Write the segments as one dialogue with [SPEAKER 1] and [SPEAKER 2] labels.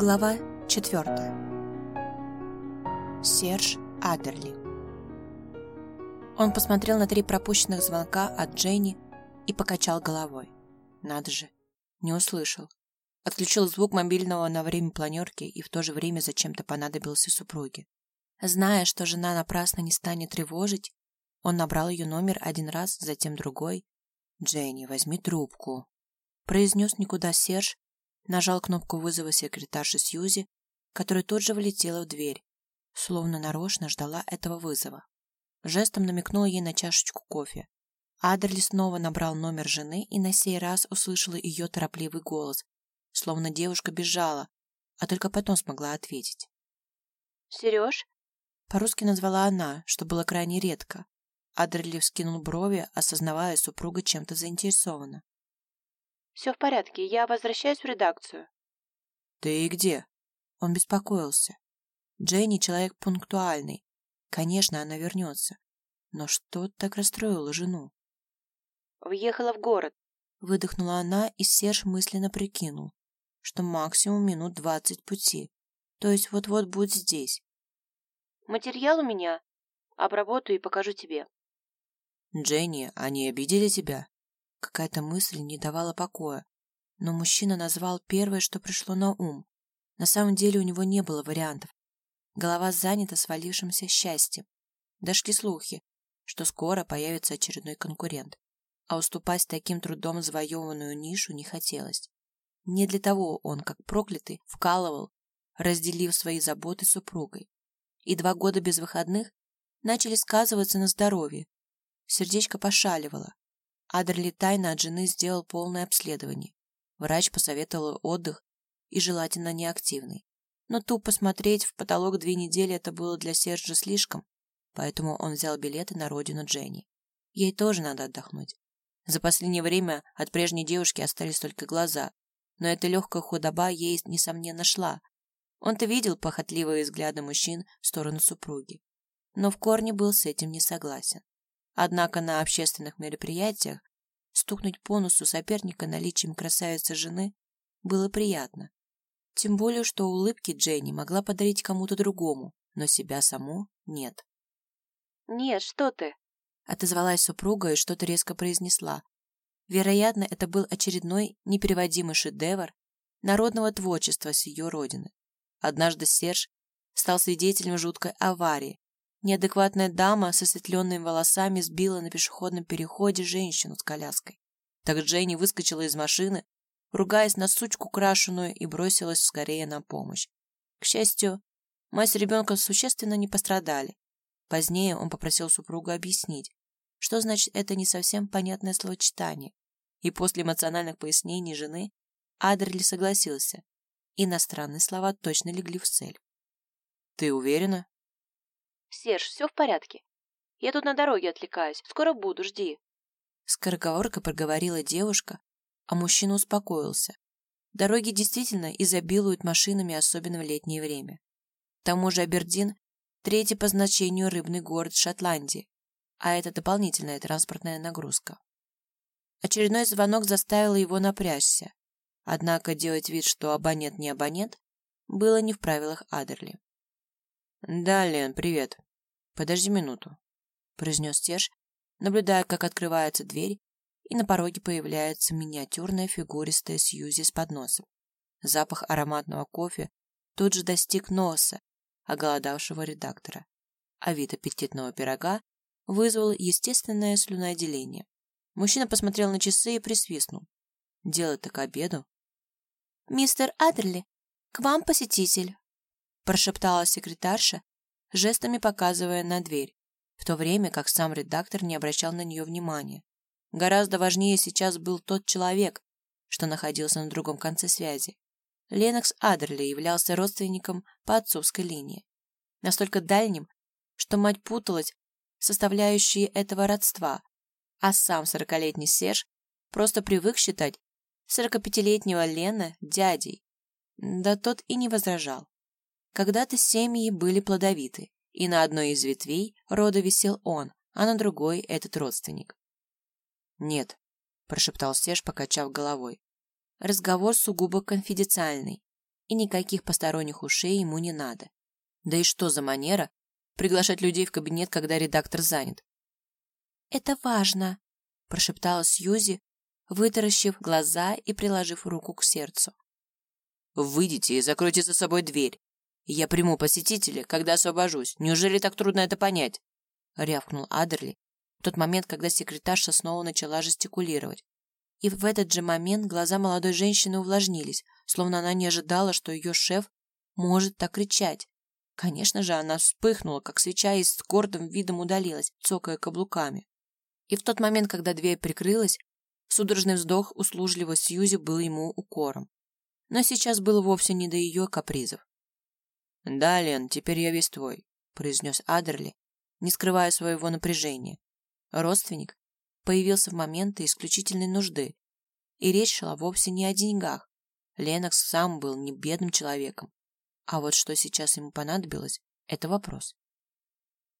[SPEAKER 1] Глава 4. Серж Адерли. Он посмотрел на три пропущенных звонка от Дженни и покачал головой. Надо же, не услышал. Отключил звук мобильного на время планерки и в то же время зачем-то понадобился супруге. Зная, что жена напрасно не станет тревожить, он набрал ее номер один раз, затем другой. «Дженни, возьми трубку», — произнес никуда Серж, нажал кнопку вызова секретарши Сьюзи, которая тут же влетела в дверь, словно нарочно ждала этого вызова. Жестом намекнул ей на чашечку кофе. Адерли снова набрал номер жены и на сей раз услышала ее торопливый голос, словно девушка бежала, а только потом смогла ответить.
[SPEAKER 2] «Сереж?»
[SPEAKER 1] По-русски назвала она, что было крайне редко. Адерли вскинул брови, осознавая, супруга чем-то заинтересована.
[SPEAKER 2] Все в порядке, я возвращаюсь в редакцию.
[SPEAKER 1] Ты где? Он беспокоился. Дженни человек пунктуальный. Конечно, она вернется. Но что так расстроило жену?
[SPEAKER 2] Въехала в город.
[SPEAKER 1] Выдохнула она, и Серж мысленно прикинул, что максимум минут двадцать пути. То есть вот-вот будет здесь.
[SPEAKER 2] Материал у меня. Обработаю и покажу тебе.
[SPEAKER 1] Дженни, они обидели тебя? Какая-то мысль не давала покоя, но мужчина назвал первое, что пришло на ум. На самом деле у него не было вариантов. Голова занята свалившимся счастьем. Дошли слухи, что скоро появится очередной конкурент, а уступать таким трудом завоеванную нишу не хотелось. Не для того он, как проклятый, вкалывал, разделив свои заботы с супругой. И два года без выходных начали сказываться на здоровье. Сердечко пошаливало, Адерли тайно от жены сделал полное обследование. Врач посоветовал отдых и желательно неактивный. Но тупо смотреть в потолок две недели это было для Сержа слишком, поэтому он взял билеты на родину Дженни. Ей тоже надо отдохнуть. За последнее время от прежней девушки остались только глаза, но эта легкая худоба ей, несомненно, шла. Он-то видел похотливые взгляды мужчин в сторону супруги, но в корне был с этим не согласен. Однако на общественных мероприятиях стукнуть по носу соперника наличием красавицы жены было приятно. Тем более, что улыбки Дженни могла подарить кому-то другому, но себя саму нет.
[SPEAKER 2] «Нет, что ты!»
[SPEAKER 1] Отозвалась супруга и что-то резко произнесла. Вероятно, это был очередной непереводимый шедевр народного творчества с ее родины. Однажды Серж стал свидетелем жуткой аварии, Неадекватная дама с осветленными волосами сбила на пешеходном переходе женщину с коляской. Так Дженни выскочила из машины, ругаясь на сучку крашеную, и бросилась скорее на помощь. К счастью, мать с ребенком существенно не пострадали. Позднее он попросил супругу объяснить, что значит это не совсем понятное словочитание. И после эмоциональных пояснений жены Адерли согласился. Иностранные слова точно легли в цель. «Ты уверена?»
[SPEAKER 2] Серж, все в порядке? Я тут на дороге отвлекаюсь. Скоро буду, жди.
[SPEAKER 1] Скороговоркой проговорила девушка, а мужчина успокоился. Дороги действительно изобилуют машинами, особенно в летнее время. К тому же Абердин – третий по значению рыбный город Шотландии, а это дополнительная транспортная нагрузка. Очередной звонок заставил его напрячься, однако делать вид, что абонент не абонент, было не в правилах Адерли. «Да, Лен, привет. Подожди минуту», — произнес Серж, наблюдая, как открывается дверь, и на пороге появляется миниатюрная фигуристая Сьюзи с подносом. Запах ароматного кофе тут же достиг носа оголодавшего редактора, а вид аппетитного пирога вызвал естественное слюноотделение. Мужчина посмотрел на часы и присвистнул. Дело-то к обеду.
[SPEAKER 3] «Мистер Адерли, к вам посетитель»
[SPEAKER 1] прошептала секретарша, жестами показывая на дверь, в то время как сам редактор не обращал на нее внимания. Гораздо важнее сейчас был тот человек, что находился на другом конце связи. Ленокс Адерли являлся родственником по отцовской линии. Настолько дальним, что мать путалась в составляющие этого родства, а сам сорокалетний Серж просто привык считать сорокапятилетнего Лена дядей. Да тот и не возражал. Когда-то семьи были плодовиты, и на одной из ветвей рода висел он, а на другой этот родственник. «Нет», – прошептал Серж, покачав головой. «Разговор сугубо конфиденциальный. и никаких посторонних ушей ему не надо. Да и что за манера приглашать людей в кабинет, когда редактор занят?
[SPEAKER 3] «Это важно», – прошептала Сьюзи, вытаращив глаза и приложив руку к сердцу.
[SPEAKER 1] «Выйдите и закройте за собой дверь. Я приму посетителя, когда освобожусь. Неужели так трудно это понять?» — рявкнул Адерли в тот момент, когда секретарша снова начала жестикулировать. И в этот же момент глаза молодой женщины увлажнились, словно она не ожидала, что ее шеф может так кричать. Конечно же, она вспыхнула, как свеча, и с гордым видом удалилась, цокая каблуками. И в тот момент, когда дверь прикрылась, судорожный вздох услужливой Сьюзи был ему укором. Но сейчас было вовсе не до ее капризов. «Да, Лен, теперь я весь твой», — произнес Адерли, не скрывая своего напряжения. Родственник появился в моменты исключительной нужды, и речь шла вовсе не о деньгах. Ленокс сам был не бедным человеком, а вот что сейчас ему понадобилось, это вопрос.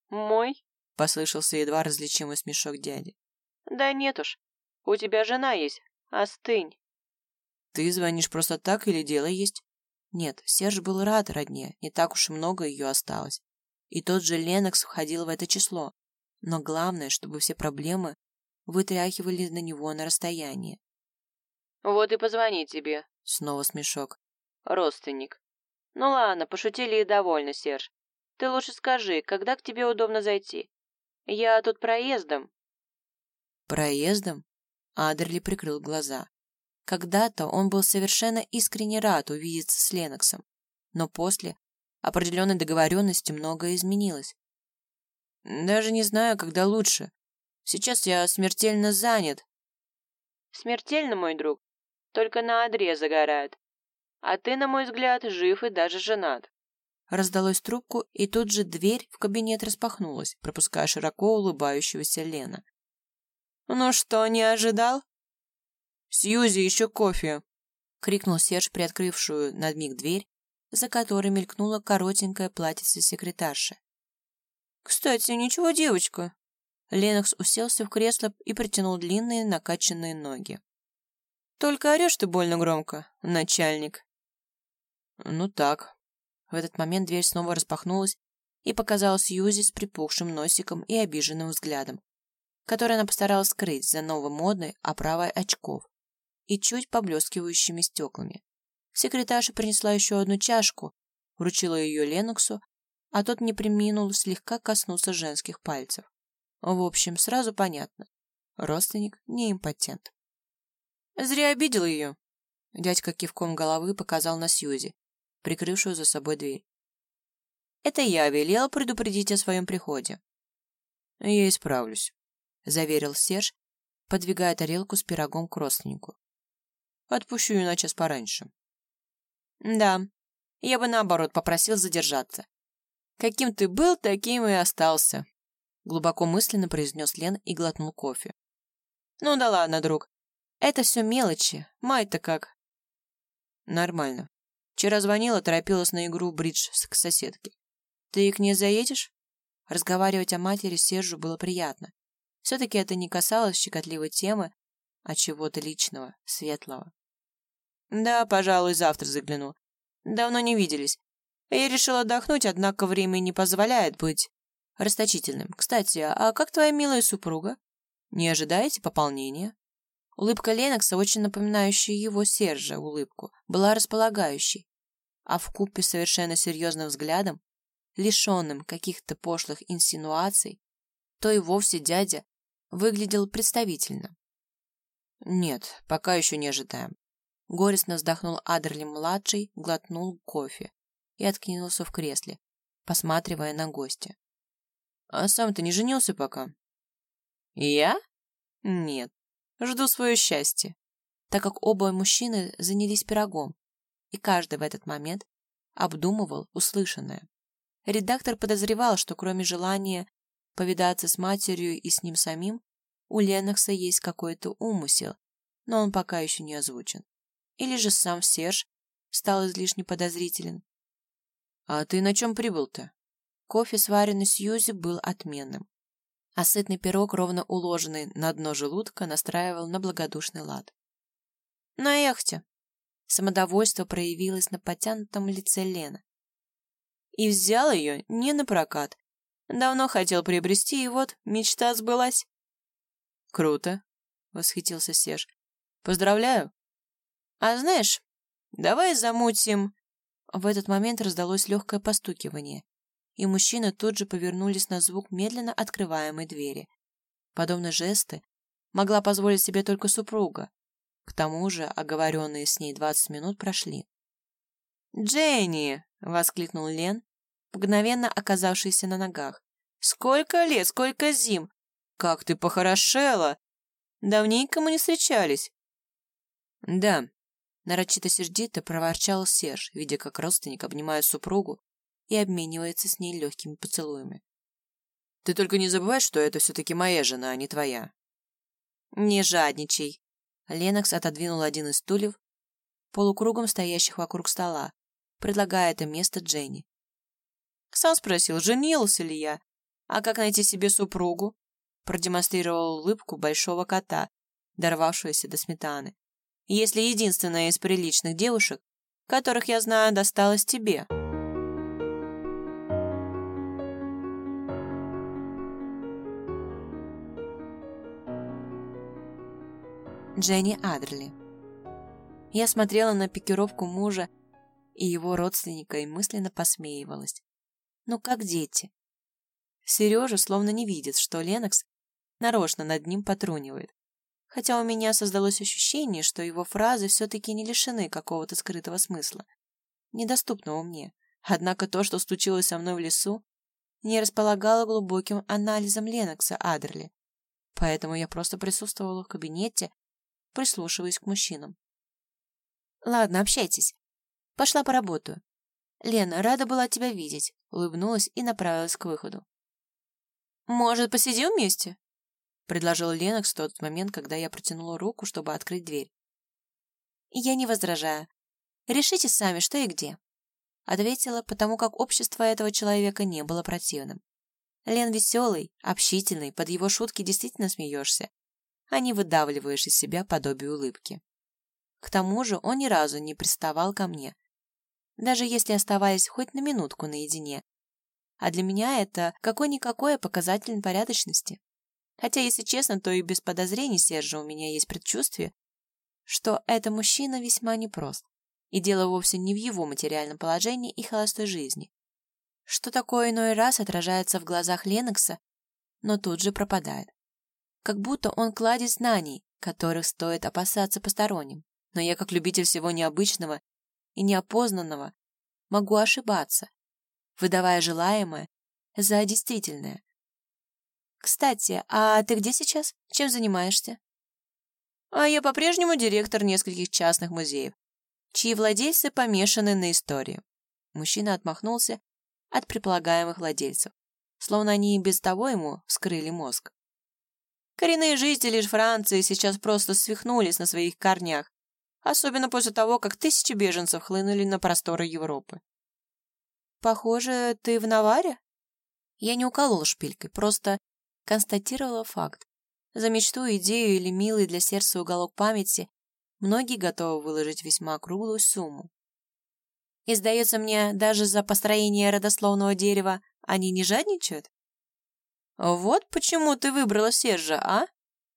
[SPEAKER 2] «Мой?»
[SPEAKER 1] — послышался едва различимый смешок дяди.
[SPEAKER 2] «Да нет уж, у тебя жена есть, остынь».
[SPEAKER 1] «Ты звонишь просто так или дело есть?» Нет, Серж был рад родне, не так уж и много ее осталось. И тот же Ленокс входил в это число. Но главное, чтобы все проблемы вытряхивали на него на расстояние.
[SPEAKER 2] «Вот и позвони тебе», —
[SPEAKER 1] снова смешок.
[SPEAKER 2] «Родственник. Ну ладно, пошутили и довольны, Серж. Ты лучше скажи, когда к тебе удобно зайти? Я тут проездом».
[SPEAKER 1] «Проездом?» Адерли прикрыл глаза. Когда-то он был совершенно искренне рад увидеться с Леноксом, но после определенной договоренности многое изменилось. Даже не знаю, когда лучше. Сейчас я смертельно занят.
[SPEAKER 2] Смертельно, мой друг, только на одре загорает. А ты, на мой взгляд, жив и даже женат.
[SPEAKER 1] Раздалось трубку, и тут же дверь в кабинет распахнулась, пропуская широко улыбающегося Лена. «Ну что, не ожидал?» «Сьюзи, еще кофе!» — крикнул Серж, приоткрывшую над миг дверь, за которой мелькнула коротенькая платьице секретарши. «Кстати, ничего, девочка!» Ленокс уселся в кресло и протянул длинные накачанные ноги. «Только орешь ты больно громко, начальник!» «Ну так». В этот момент дверь снова распахнулась, и показалась Сьюзи с припухшим носиком и обиженным взглядом, который она постаралась скрыть за новомодной оправой очков и чуть поблескивающими стеклами. Секретарша принесла еще одну чашку, вручила ее Леноксу, а тот не приминул слегка коснуться женских пальцев. В общем, сразу понятно. Родственник не импотент. Зря обидел ее. Дядька кивком головы показал на Сьюзи, прикрывшую за собой дверь. Это я велел предупредить о своем приходе. Я исправлюсь, заверил Серж, подвигая тарелку с пирогом к родственнику. Отпущу ее на час пораньше. Да, я бы наоборот попросил задержаться. Каким ты был, таким и остался. Глубоко мысленно произнес Лен и глотнул кофе. Ну да ладно, друг. Это все мелочи. Май-то как? Нормально. Вчера звонила, торопилась на игру бридж к соседке. Ты к ней заедешь? Разговаривать о матери Сержу было приятно. Все-таки это не касалось щекотливой темы, а чего-то личного, светлого. Да, пожалуй, завтра загляну. Давно не виделись. Я решил отдохнуть, однако время не позволяет быть расточительным. Кстати, а как твоя милая супруга? Не ожидаете пополнения? Улыбка Ленокса, очень напоминающая его Сержа улыбку, была располагающей, а в купе совершенно серьезным взглядом, лишенным каких-то пошлых инсинуаций, то и вовсе дядя выглядел представительно. Нет, пока еще не ожидаем. Горестно вздохнул Адерли-младший, глотнул кофе и откинулся в кресле, посматривая на гостя. «А сам ты не женился пока?» «Я? Нет. Жду свое счастье». Так как оба мужчины занялись пирогом, и каждый в этот момент обдумывал услышанное. Редактор подозревал, что кроме желания повидаться с матерью и с ним самим, у Ленокса есть какой-то умысел, но он пока еще не озвучен. Или же сам Серж стал излишне подозрителен. «А ты на чем прибыл-то?» Кофе, сваренный Сьюзи, был отменным. А сытный пирог, ровно уложенный на дно желудка, настраивал на благодушный лад. «На яхте». Самодовольство проявилось на потянутом лице Лены. И взял ее не на прокат. Давно хотел приобрести, и вот мечта сбылась. Круто, восхитился Серж. Поздравляю. А знаешь, давай замутим. В этот момент раздалось легкое постукивание, и мужчины тут же повернулись на звук медленно открываемой двери. Подобные жесты могла позволить себе только супруга. К тому же оговоренные с ней двадцать минут прошли. «Дженни!» — воскликнул Лен, мгновенно оказавшийся на ногах. «Сколько лет, сколько зим! Как ты похорошела! Давненько мы не встречались!» «Да», — нарочито сердито проворчал Серж, видя, как родственник обнимает супругу и обменивается с ней легкими поцелуями. «Ты только не забывай, что это все-таки моя жена, а не твоя». «Не жадничай!» Ленокс отодвинул один из стульев, полукругом стоящих вокруг стола, предлагая это место Дженни. Сам спросил, женился ли я, а как найти себе супругу? Продемонстрировал улыбку большого кота, дорвавшуюся до сметаны. Если единственная из приличных девушек, которых я знаю, досталась тебе. Дженни Адерли. Я смотрела на пикировку мужа и его родственника и мысленно посмеивалась. Ну, как дети. Сережа словно не видит, что Ленокс нарочно над ним потрунивает. Хотя у меня создалось ощущение, что его фразы все-таки не лишены какого-то скрытого смысла, недоступного мне. Однако то, что случилось со мной в лесу, не располагало глубоким анализом Ленокса Адерли. Поэтому я просто присутствовала в кабинете прислушиваясь к мужчинам. «Ладно, общайтесь. Пошла поработаю. Лена, рада была тебя видеть», — улыбнулась и направилась к выходу. «Может, посидим вместе?» — предложил Ленокс в тот момент, когда я протянула руку, чтобы открыть дверь. «Я не возражаю. Решите сами, что и где», — ответила, потому как общество этого человека не было противным. Лен веселый, общительный, под его шутки действительно смеешься, а не выдавливаешь из себя подобие улыбки. К тому же он ни разу не приставал ко мне, даже если оставаясь хоть на минутку наедине. А для меня это какой-никакой показатель порядочности. Хотя, если честно, то и без подозрений Сержа у меня есть предчувствие, что это мужчина весьма непрост. И дело вовсе не в его материальном положении и холостой жизни. Что такое иной раз отражается в глазах Ленокса, но тут же пропадает как будто он кладезь знаний, которых стоит опасаться посторонним. Но я, как любитель всего необычного и неопознанного, могу ошибаться, выдавая желаемое за действительное. Кстати, а ты где сейчас? Чем занимаешься? А я по-прежнему директор нескольких частных музеев, чьи владельцы помешаны на истории. Мужчина отмахнулся от предполагаемых владельцев, словно они и без того ему вскрыли мозг. Коренные жители Франции сейчас просто свихнулись на своих корнях, особенно после того, как тысячи беженцев хлынули на просторы Европы. «Похоже, ты в Наваре?» Я не уколола шпилькой, просто констатировала факт. За мечту, идею или милый для сердца уголок памяти многие готовы выложить весьма круглую сумму. И, сдается мне, даже за построение родословного дерева они не жадничают? «Вот почему ты выбрала Сержа, а?»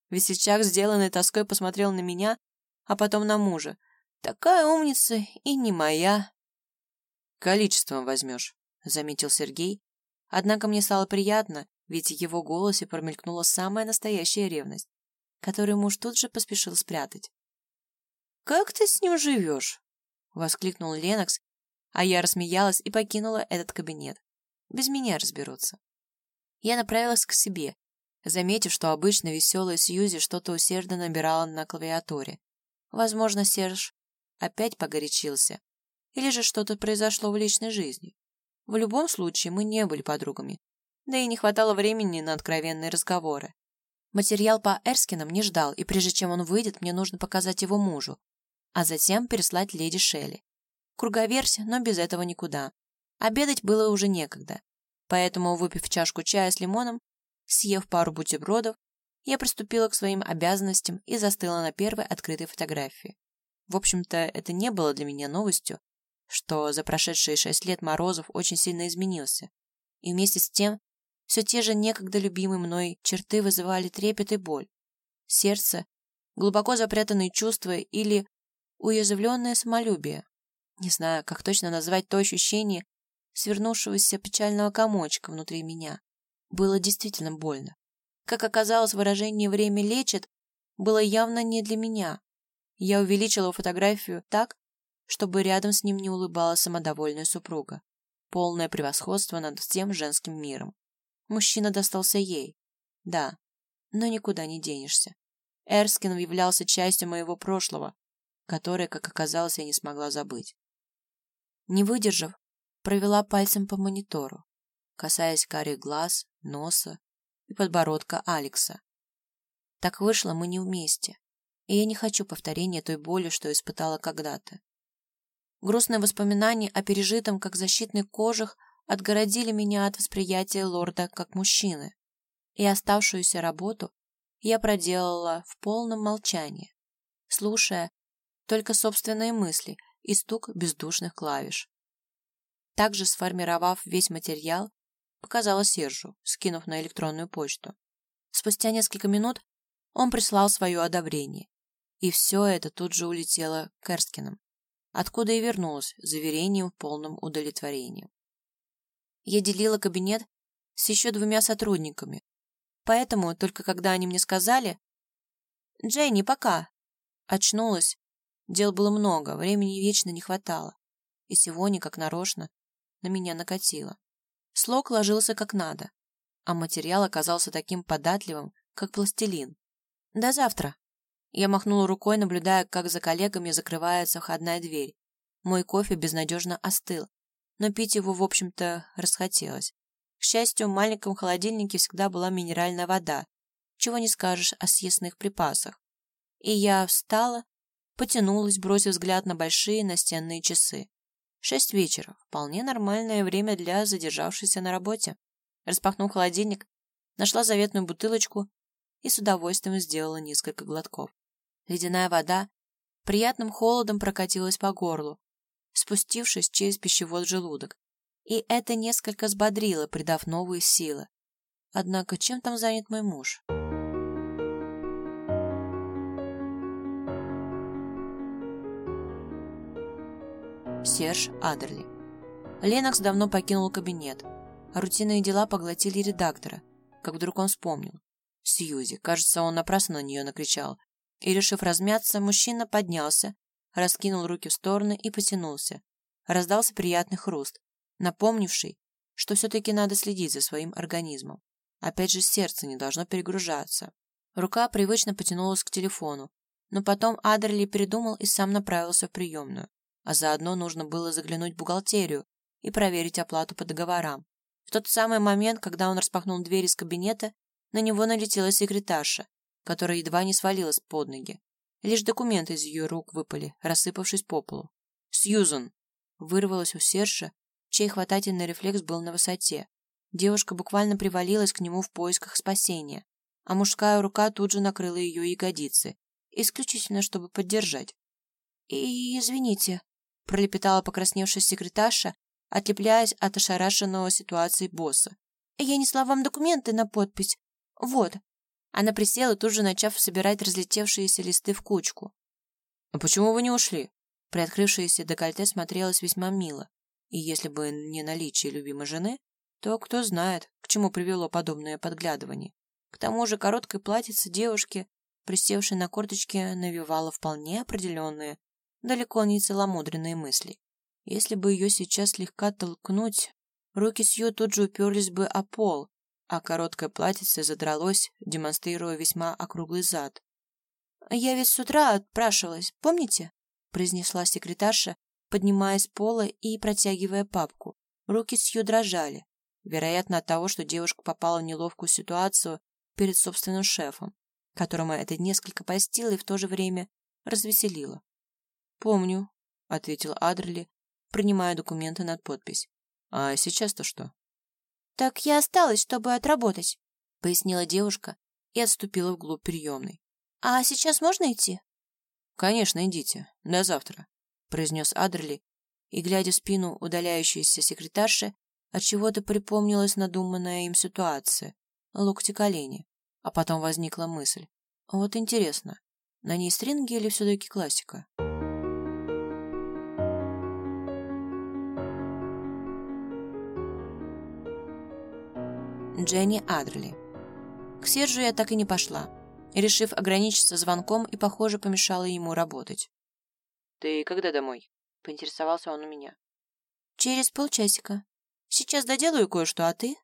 [SPEAKER 1] Весельчак, сделанный тоской, посмотрел на меня, а потом на мужа. «Такая умница и не моя». «Количеством возьмешь», — заметил Сергей. Однако мне стало приятно, ведь в его голосе промелькнула самая настоящая ревность, которую муж тут же поспешил спрятать. «Как ты с ним живешь?» — воскликнул Ленокс, а я рассмеялась и покинула этот кабинет. Без меня разберутся. Я направилась к себе, заметив, что обычно веселая Сьюзи что-то усердно набирала на клавиатуре. Возможно, Серж опять погорячился. Или же что-то произошло в личной жизни. В любом случае, мы не были подругами. Да и не хватало времени на откровенные разговоры. Материал по Эрскинам не ждал, и прежде чем он выйдет, мне нужно показать его мужу, а затем переслать леди Шелли. Круговерть, но без этого никуда. Обедать было уже некогда. Поэтому, выпив чашку чая с лимоном, съев пару бутербродов, я приступила к своим обязанностям и застыла на первой открытой фотографии. В общем-то, это не было для меня новостью, что за прошедшие шесть лет Морозов очень сильно изменился. И вместе с тем, все те же некогда любимые мной черты вызывали трепет и боль. Сердце, глубоко запрятанные чувства или уязвленное самолюбие. Не знаю, как точно назвать то ощущение свернувшегося печального комочка внутри меня. Было действительно больно. Как оказалось, выражение «время лечит» было явно не для меня. Я увеличила фотографию так, чтобы рядом с ним не улыбалась самодовольная супруга. Полное превосходство над всем женским миром. Мужчина достался ей. Да, но никуда не денешься. Эрскин являлся частью моего прошлого, которое, как оказалось, я не смогла забыть. Не выдержав, провела пальцем по монитору, касаясь карих глаз, носа и подбородка Алекса. Так вышло мы не вместе, и я не хочу повторения той боли, что испытала когда-то. Грустные воспоминания о пережитом как защитный кожах отгородили меня от восприятия лорда как мужчины, и оставшуюся работу я проделала в полном молчании, слушая только собственные мысли и стук бездушных клавиш. Также сформировав весь материал, показала Сержу, скинув на электронную почту. Спустя несколько минут он прислал свое одобрение, и все это тут же улетело к Эрскинам, откуда и вернулось заверением в полном удовлетворении. Я делила кабинет с еще двумя сотрудниками, поэтому только когда они мне сказали «Дженни, пока!» очнулась Дел было много, времени вечно не хватало. И сегодня, как нарочно, на меня накатило. Слог ложился как надо, а материал оказался таким податливым, как пластилин. «До завтра!» Я махнула рукой, наблюдая, как за коллегами закрывается входная дверь. Мой кофе безнадежно остыл, но пить его, в общем-то, расхотелось. К счастью, в маленьком холодильнике всегда была минеральная вода, чего не скажешь о съестных припасах. И я встала Потянулась, бросив взгляд на большие настенные часы. Шесть вечера. Вполне нормальное время для задержавшейся на работе. Распахнув холодильник, нашла заветную бутылочку и с удовольствием сделала несколько глотков. Ледяная вода приятным холодом прокатилась по горлу, спустившись через пищевод желудок. И это несколько взбодрило, придав новые силы. Однако чем там занят мой муж? Серж Адерли. Ленокс давно покинул кабинет. А рутинные дела поглотили редактора, как вдруг он вспомнил. Сьюзи, кажется, он напрасно на нее накричал. И, решив размяться, мужчина поднялся, раскинул руки в стороны и потянулся. Раздался приятный хруст, напомнивший, что все-таки надо следить за своим организмом. Опять же, сердце не должно перегружаться. Рука привычно потянулась к телефону, но потом Адерли передумал и сам направился в приемную а заодно нужно было заглянуть в бухгалтерию и проверить оплату по договорам. В тот самый момент, когда он распахнул дверь из кабинета, на него налетела секретарша, которая едва не свалилась под ноги. Лишь документы из ее рук выпали, рассыпавшись по полу. «Сьюзан!» Вырвалась у Серша, чей хватательный рефлекс был на высоте. Девушка буквально привалилась к нему в поисках спасения, а мужская рука тут же накрыла ее ягодицы, исключительно чтобы поддержать. «И извините», пролепетала покрасневшая секретарша, отлепляясь от ошарашенного ситуации босса. «Я несла вам документы на подпись. Вот». Она присела, тут же начав собирать разлетевшиеся листы в кучку. «А почему вы не ушли?» Приоткрывшееся декольте смотрелось весьма мило. И если бы не наличие любимой жены, то кто знает, к чему привело подобное подглядывание. К тому же короткое платьице девушки, присевшей на корточки, навевало вполне определенные, далеко не целомудренные мысли. Если бы ее сейчас слегка толкнуть, руки Сью тут же уперлись бы о пол, а короткое платьице задралось, демонстрируя весьма округлый зад. «Я ведь с утра отпрашивалась, помните?» произнесла секретарша, поднимаясь с пола и протягивая папку. Руки Сью дрожали, вероятно, от того, что девушка попала в неловкую ситуацию перед собственным шефом, которому это несколько постило и в то же время развеселило. «Помню», — ответил Адерли, принимая документы над подпись. «А сейчас-то что?» «Так я осталась, чтобы отработать», — пояснила девушка и отступила вглубь приемной. «А сейчас можно идти?» Конечно, идите. До завтра, произнес Адерли, и, глядя в спину удаляющейся секретарши, отчего-то припомнилась надуманная им ситуация — локти-колени. А потом возникла мысль. Вот интересно, на ней стринги или все-таки классика? Дженни Адерли. К Сержу я так и не пошла, решив ограничиться звонком и, похоже, помешала ему работать.
[SPEAKER 2] «Ты когда домой?» — поинтересовался он у меня.
[SPEAKER 1] «Через полчасика. Сейчас доделаю кое-что, а ты?»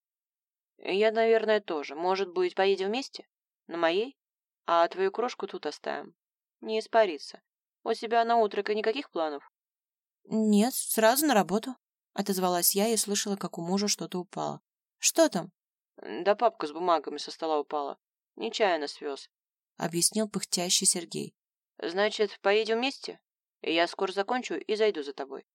[SPEAKER 2] «Я, наверное, тоже. Может быть, поедем вместе? На моей? А твою крошку тут оставим. Не испарится. У тебя на утро никаких планов?»
[SPEAKER 1] «Нет, сразу на работу», — отозвалась я и слышала, как у мужа что-то упало. «Что там?»
[SPEAKER 2] Да папка с бумагами со стола упала. Нечаянно свез.
[SPEAKER 1] Объяснил пыхтящий Сергей.
[SPEAKER 2] Значит, поедем вместе? Я скоро закончу и зайду за тобой.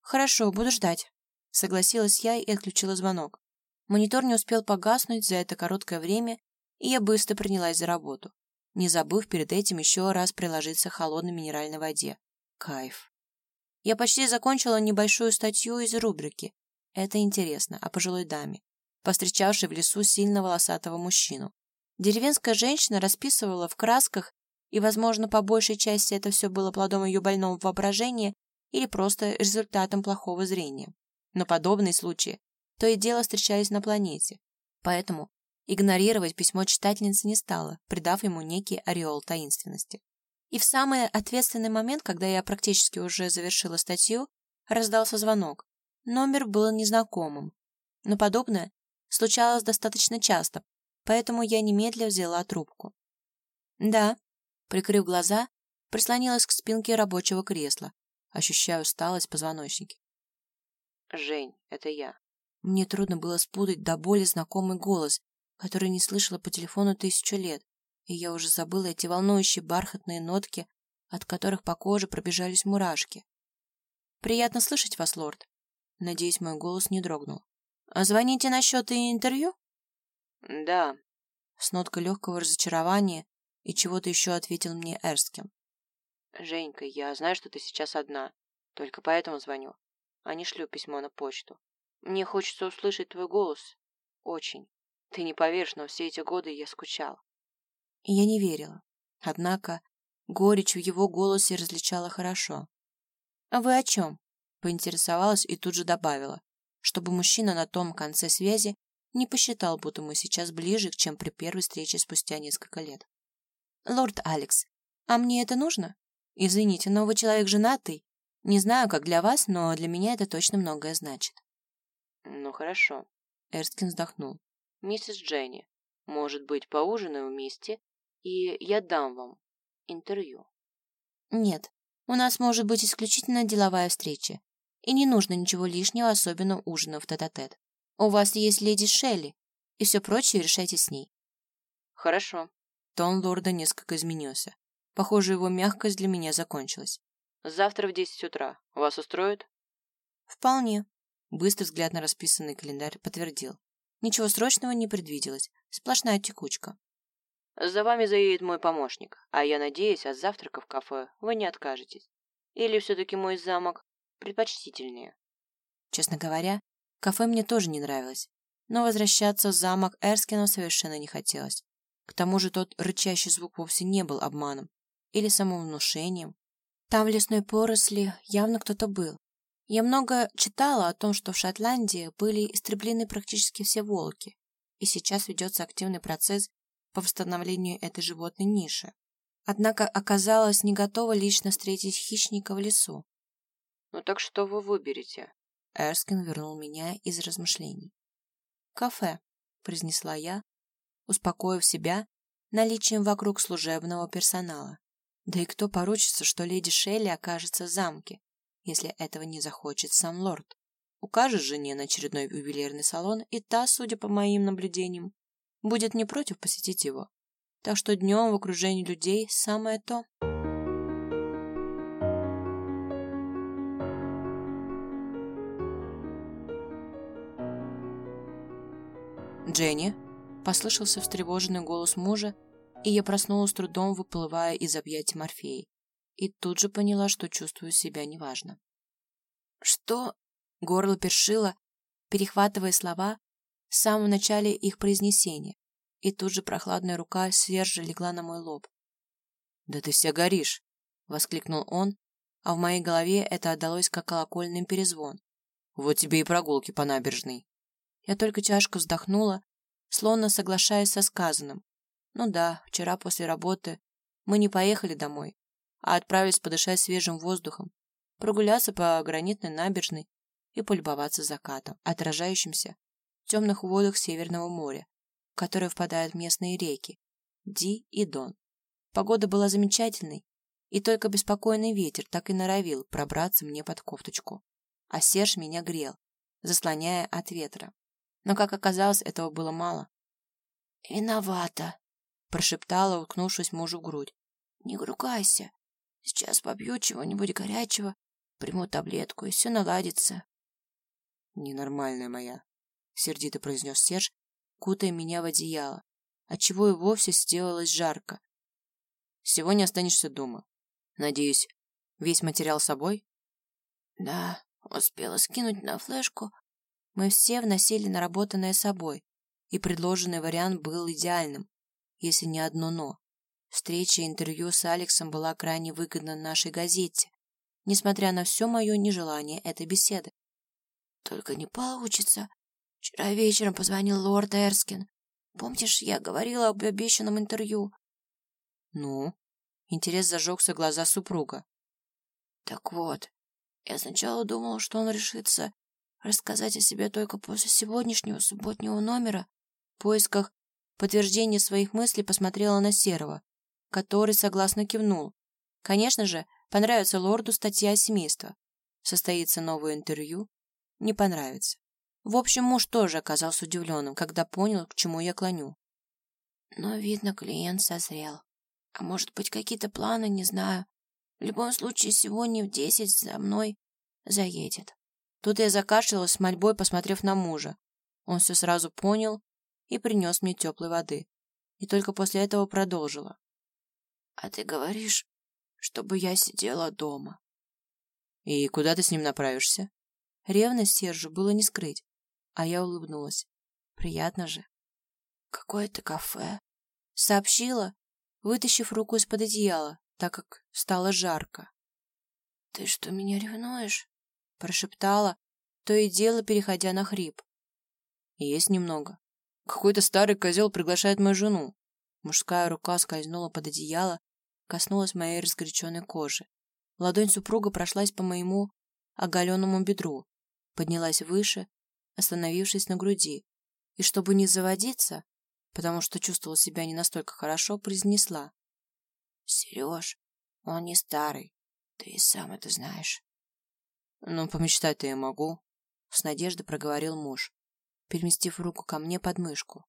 [SPEAKER 1] Хорошо, буду ждать. Согласилась я и отключила звонок. Монитор не успел погаснуть за это короткое время, и я быстро принялась за работу, не забыв перед этим еще раз приложиться к холодной минеральной воде. Кайф. Я почти закончила небольшую статью из рубрики «Это интересно» о пожилой даме, повстречавший в лесу сильно волосатого мужчину. Деревенская женщина расписывала в красках, и, возможно, по большей части это все было плодом ее больного воображения или просто результатом плохого зрения. Но подобные случаи то и дело встречались на планете. Поэтому игнорировать письмо читательницы не стала, придав ему некий ореол таинственности. И в самый ответственный момент, когда я практически уже завершила статью, раздался звонок. Номер был незнакомым, но подобное случалось достаточно часто, поэтому я немедля взяла трубку. «Да», — прикрыв глаза, прислонилась к спинке рабочего кресла, ощущая усталость в позвоночнике.
[SPEAKER 2] «Жень, это я».
[SPEAKER 1] Мне трудно было спутать до боли знакомый голос, который не слышала по телефону тысячу лет, и я уже забыла эти волнующие бархатные нотки, от которых по коже пробежались мурашки. «Приятно слышать вас, лорд». Надеюсь, мой голос не дрогнул. А звоните насчет интервью?
[SPEAKER 2] Да.
[SPEAKER 1] С ноткой легкого разочарования и чего-то еще ответил мне Эрскин.
[SPEAKER 2] Женька, я знаю, что ты сейчас одна. Только поэтому звоню, а не шлю письмо на почту. Мне хочется услышать твой голос. Очень. Ты не поверишь, но все эти годы я скучал.
[SPEAKER 1] И я не верила. Однако горечь в его голосе различала хорошо. «А вы о чем?» — поинтересовалась и тут же добавила чтобы мужчина на том конце связи не посчитал, будто мы сейчас ближе, чем при первой встрече спустя несколько лет. «Лорд Алекс, а мне это нужно? Извините, но вы человек женатый. Не знаю, как для вас, но для меня это точно многое значит».
[SPEAKER 2] «Ну, хорошо», —
[SPEAKER 1] Эрскин вздохнул.
[SPEAKER 2] «Миссис Дженни, может быть, поужинаем вместе, и я дам вам интервью».
[SPEAKER 1] «Нет, у нас может быть исключительно деловая встреча. И не нужно ничего лишнего, особенно ужина в тет-а-тет. У вас есть леди Шелли, и все прочее решайте с ней.
[SPEAKER 2] Хорошо.
[SPEAKER 1] Тон лорда несколько изменился. Похоже, его мягкость для меня закончилась.
[SPEAKER 2] Завтра в десять утра. Вас устроит?
[SPEAKER 1] Вполне. Быстрый взгляд на расписанный календарь подтвердил. Ничего срочного не предвиделось. Сплошная текучка.
[SPEAKER 2] За вами заедет мой помощник, а я надеюсь, от завтрака в кафе вы не откажетесь. Или все-таки мой замок предпочтительнее.
[SPEAKER 1] Честно говоря, кафе мне тоже не нравилось, но возвращаться в замок Эрскина совершенно не хотелось. К тому же тот рычащий звук вовсе не был обманом или самовнушением. Там в лесной поросли явно кто-то был. Я много читала о том, что в Шотландии были истреблены практически все волки, и сейчас ведется активный процесс по восстановлению этой животной ниши. Однако оказалась не готова лично встретить хищника в лесу.
[SPEAKER 2] Ну так что вы выберете?
[SPEAKER 1] Эрскин вернул меня из размышлений. «Кафе», — произнесла я, успокоив себя наличием вокруг служебного персонала. Да и кто поручится, что леди Шелли окажется в замке, если этого не захочет сам лорд? Укажет жене на очередной ювелирный салон, и та, судя по моим наблюдениям, будет не против посетить его. Так что днем в окружении людей самое то. «Дженни!» – послышался встревоженный голос мужа, и я проснулась трудом, выплывая из объятий Морфеи. и тут же поняла, что чувствую себя неважно. «Что?» — горло першило, перехватывая слова в самом начале их произнесения, и тут же прохладная рука Сержа легла на мой лоб. «Да ты вся горишь!» — воскликнул он, а в моей голове это отдалось как колокольный перезвон. «Вот тебе и прогулки по набережной!» Я только тяжко вздохнула, словно соглашаясь со сказанным. Ну да, вчера после работы мы не поехали домой, а отправились подышать свежим воздухом, прогуляться по гранитной набережной и полюбоваться закатом, отражающимся в темных водах Северного моря, в которое впадают местные реки Ди и Дон. Погода была замечательной, и только беспокойный ветер так и норовил пробраться мне под кофточку. А Серж меня грел, заслоняя от ветра. Но, как оказалось, этого было мало.
[SPEAKER 3] «Виновата», — прошептала, уткнувшись мужу в грудь. «Не ругайся. Сейчас попью чего-нибудь горячего, приму таблетку, и все наладится».
[SPEAKER 1] «Ненормальная моя», — сердито произнес Серж, кутая меня в одеяло, отчего и вовсе сделалось жарко. «Сегодня останешься дома. Надеюсь, весь материал с собой?»
[SPEAKER 3] «Да, успела скинуть на флешку, мы все вносили наработанное собой, и предложенный вариант был идеальным, если не одно «но». Встреча и интервью с Алексом была крайне выгодна нашей газете, несмотря на все мое нежелание этой беседы. Только не получится. Вчера вечером позвонил лорд Эрскин. Помнишь, я говорила об обещанном интервью?
[SPEAKER 1] Ну? Интерес зажегся глаза супруга.
[SPEAKER 3] Так вот, я сначала думала, что он решится рассказать о себе только после сегодняшнего субботнего номера. В поисках подтверждения своих мыслей посмотрела на Серого, который согласно кивнул. Конечно же, понравится лорду статья семейства. Состоится новое интервью. Не понравится. В общем, муж тоже оказался удивленным, когда понял, к чему я клоню. Но, видно, клиент созрел. А может быть, какие-то планы, не знаю. В любом случае, сегодня в десять за мной заедет.
[SPEAKER 1] Тут я закашлялась с мольбой, посмотрев на мужа. Он все сразу понял и принес мне теплой воды. И только после этого продолжила.
[SPEAKER 3] «А ты говоришь, чтобы я сидела дома».
[SPEAKER 1] «И куда ты с ним направишься?»
[SPEAKER 3] Ревность Сержу было не скрыть, а я улыбнулась. Приятно же. «Какое-то кафе», — сообщила, вытащив руку из-под одеяла, так как стало жарко. «Ты что, меня ревнуешь?» Прошептала, то и дело переходя на хрип.
[SPEAKER 1] Есть немного. Какой-то старый козел приглашает мою жену.
[SPEAKER 3] Мужская рука скользнула под одеяло, коснулась моей разгоряченной кожи. Ладонь супруга прошлась по моему оголенному бедру, поднялась выше, остановившись на груди, и чтобы не заводиться, потому что чувствовала себя не настолько хорошо, произнесла. «Сереж, он не старый, ты и сам это знаешь».
[SPEAKER 1] «Ну, помечтать-то я могу», —
[SPEAKER 3] с надеждой проговорил муж, переместив руку ко мне под мышку.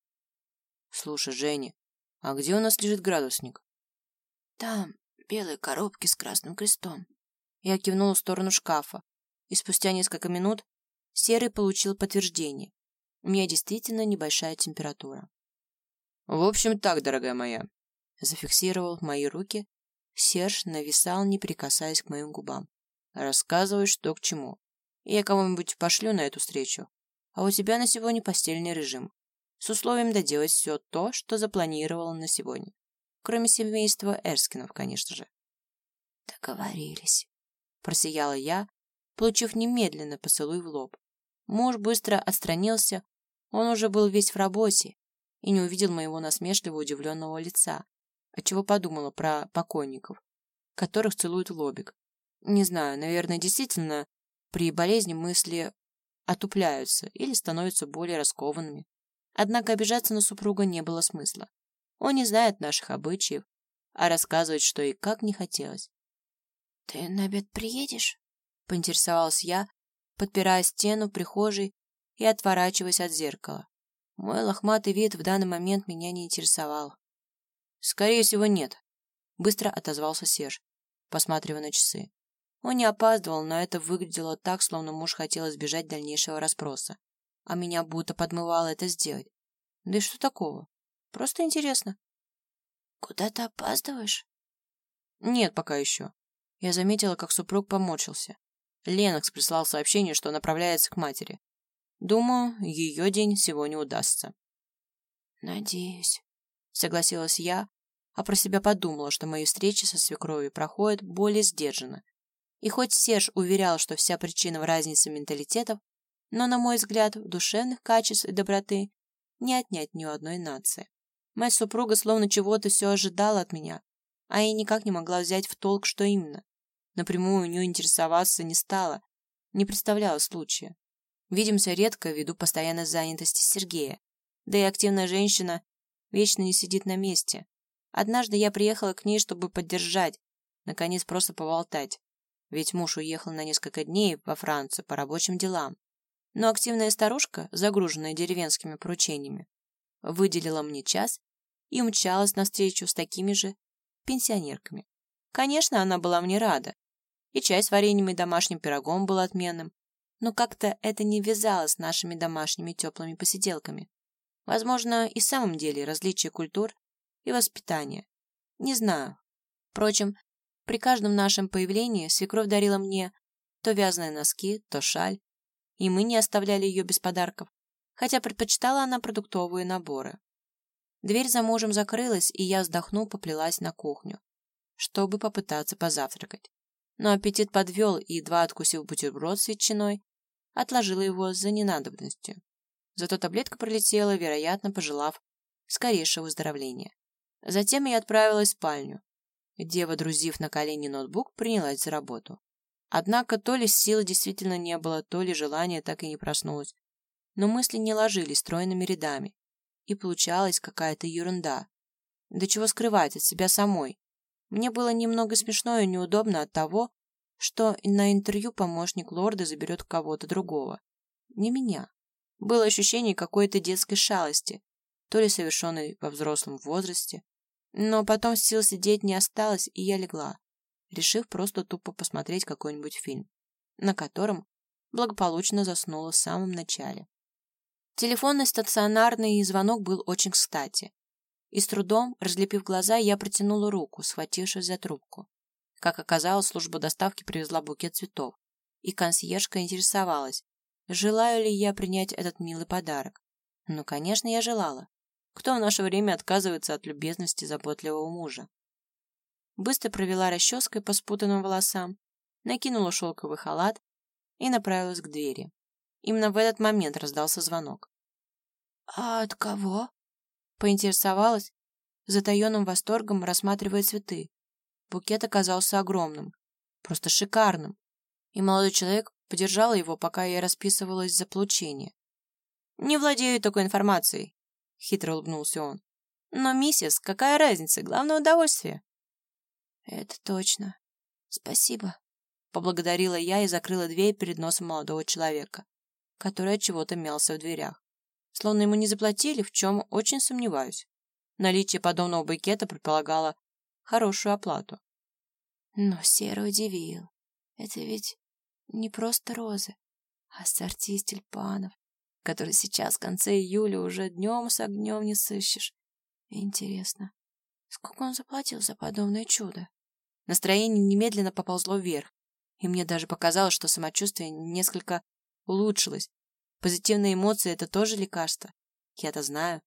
[SPEAKER 1] «Слушай, Женя, а где у нас лежит градусник?»
[SPEAKER 3] «Там, белые коробки с красным крестом».
[SPEAKER 1] Я кивнула в сторону шкафа, и спустя несколько минут Серый получил подтверждение. У меня действительно небольшая температура. «В общем так, дорогая моя», — зафиксировал мои руки. Серж нависал, не прикасаясь к моим губам. Рассказывай, что к чему. Я кого-нибудь пошлю на эту встречу. А у тебя на сегодня постельный режим. С условием доделать все то, что запланировала на сегодня. Кроме семейства Эрскинов, конечно же.
[SPEAKER 3] Договорились.
[SPEAKER 1] Просияла я, получив немедленно поцелуй в лоб. Муж быстро отстранился, он уже был весь в работе и не увидел моего насмешливо удивленного лица, отчего подумала про покойников, которых целуют в лобик. Не знаю, наверное, действительно, при болезни мысли отупляются или становятся более раскованными. Однако обижаться на супруга не было смысла. Он не знает наших обычаев, а рассказывать, что и как не хотелось.
[SPEAKER 3] «Ты на обед приедешь?»
[SPEAKER 1] — поинтересовалась я, подпирая стену прихожей и отворачиваясь от зеркала. Мой лохматый вид в данный момент меня не интересовал. «Скорее всего, нет», — быстро отозвался Серж, посматривая на часы. Он не опаздывал, но это выглядело так, словно муж хотел избежать дальнейшего расспроса. А меня будто подмывало это сделать. Да и что такого? Просто интересно.
[SPEAKER 3] Куда ты опаздываешь?
[SPEAKER 1] Нет, пока еще. Я заметила, как супруг поморщился. Ленокс прислал сообщение, что направляется к матери. Думаю, ее день сегодня удастся.
[SPEAKER 3] Надеюсь,
[SPEAKER 1] согласилась я, а про себя подумала, что мои встречи со свекровью проходят более сдержанно. И хоть Серж уверял, что вся причина в разнице менталитетов, но, на мой взгляд, в душевных качеств и доброты не отнять ни у одной нации. Моя супруга словно чего-то все ожидала от меня, а я никак не могла взять в толк, что именно. Напрямую у нее интересоваться не стала, не представляла случая. Видимся редко ввиду постоянной занятости Сергея, да и активная женщина вечно не сидит на месте. Однажды я приехала к ней, чтобы поддержать, наконец просто поболтать. Ведь муж уехал на несколько дней во Францию по рабочим делам. Но активная старушка, загруженная деревенскими поручениями, выделила мне час и умчалась навстречу с такими же пенсионерками. Конечно, она была мне рада. И чай с вареньем и домашним пирогом был отменным. Но как-то это не вязалось с нашими домашними теплыми посиделками. Возможно, и в самом деле различие культур и воспитания. Не знаю. Впрочем, при каждом нашем появлении свекровь дарила мне то вязаные носки, то шаль, и мы не оставляли ее без подарков, хотя предпочитала она продуктовые наборы. Дверь за мужем закрылась, и я, вздохнув, поплелась на кухню, чтобы попытаться позавтракать. Но аппетит подвел, и, едва откусив бутерброд с ветчиной, отложила его за ненадобностью. Зато таблетка пролетела, вероятно, пожелав скорейшего выздоровления. Затем я отправилась в спальню, где, водрузив на колени ноутбук, принялась за работу. Однако то ли силы действительно не было, то ли желание так и не проснулось. Но мысли не ложились стройными рядами, и получалась какая-то ерунда. Да чего скрывать от себя самой. Мне было немного смешно и неудобно от того, что на интервью помощник лорда заберет кого-то другого. Не меня. Было ощущение какой-то детской шалости, то ли совершенной во взрослом возрасте. Но потом сил сидеть не осталось, и я легла, решив просто тупо посмотреть какой-нибудь фильм, на котором благополучно заснула в самом начале. Телефонный стационарный звонок был очень кстати. И с трудом, разлепив глаза, я протянула руку, схватившись за трубку. Как оказалось, служба доставки привезла букет цветов, и консьержка интересовалась, Желаю ли я принять этот милый подарок? Ну, конечно, я желала. Кто в наше время отказывается от любезности заботливого мужа? Быстро провела расческой по спутанным волосам, накинула шелковый халат и направилась к двери. Именно в этот момент раздался звонок.
[SPEAKER 3] «А от кого?»
[SPEAKER 1] Поинтересовалась, затаенным восторгом рассматривая цветы. Букет оказался огромным, просто шикарным, и молодой человек Подержала его, пока я расписывалась за получение. «Не владею такой информацией», — хитро улыбнулся он. «Но, миссис, какая разница? Главное удовольствие».
[SPEAKER 3] «Это точно. Спасибо», —
[SPEAKER 1] поблагодарила я и закрыла дверь перед носом молодого человека, который от чего-то мялся в дверях. Словно ему не заплатили, в чем очень сомневаюсь. Наличие подобного букета предполагало хорошую оплату.
[SPEAKER 3] Но Серый удивил. Это ведь не просто розы, а ассорти из которые сейчас в конце июля уже днем с огнем не сыщешь. Интересно, сколько он заплатил за подобное чудо?
[SPEAKER 1] Настроение немедленно поползло вверх, и мне даже показалось, что самочувствие несколько улучшилось. Позитивные эмоции — это тоже лекарство. Я-то знаю.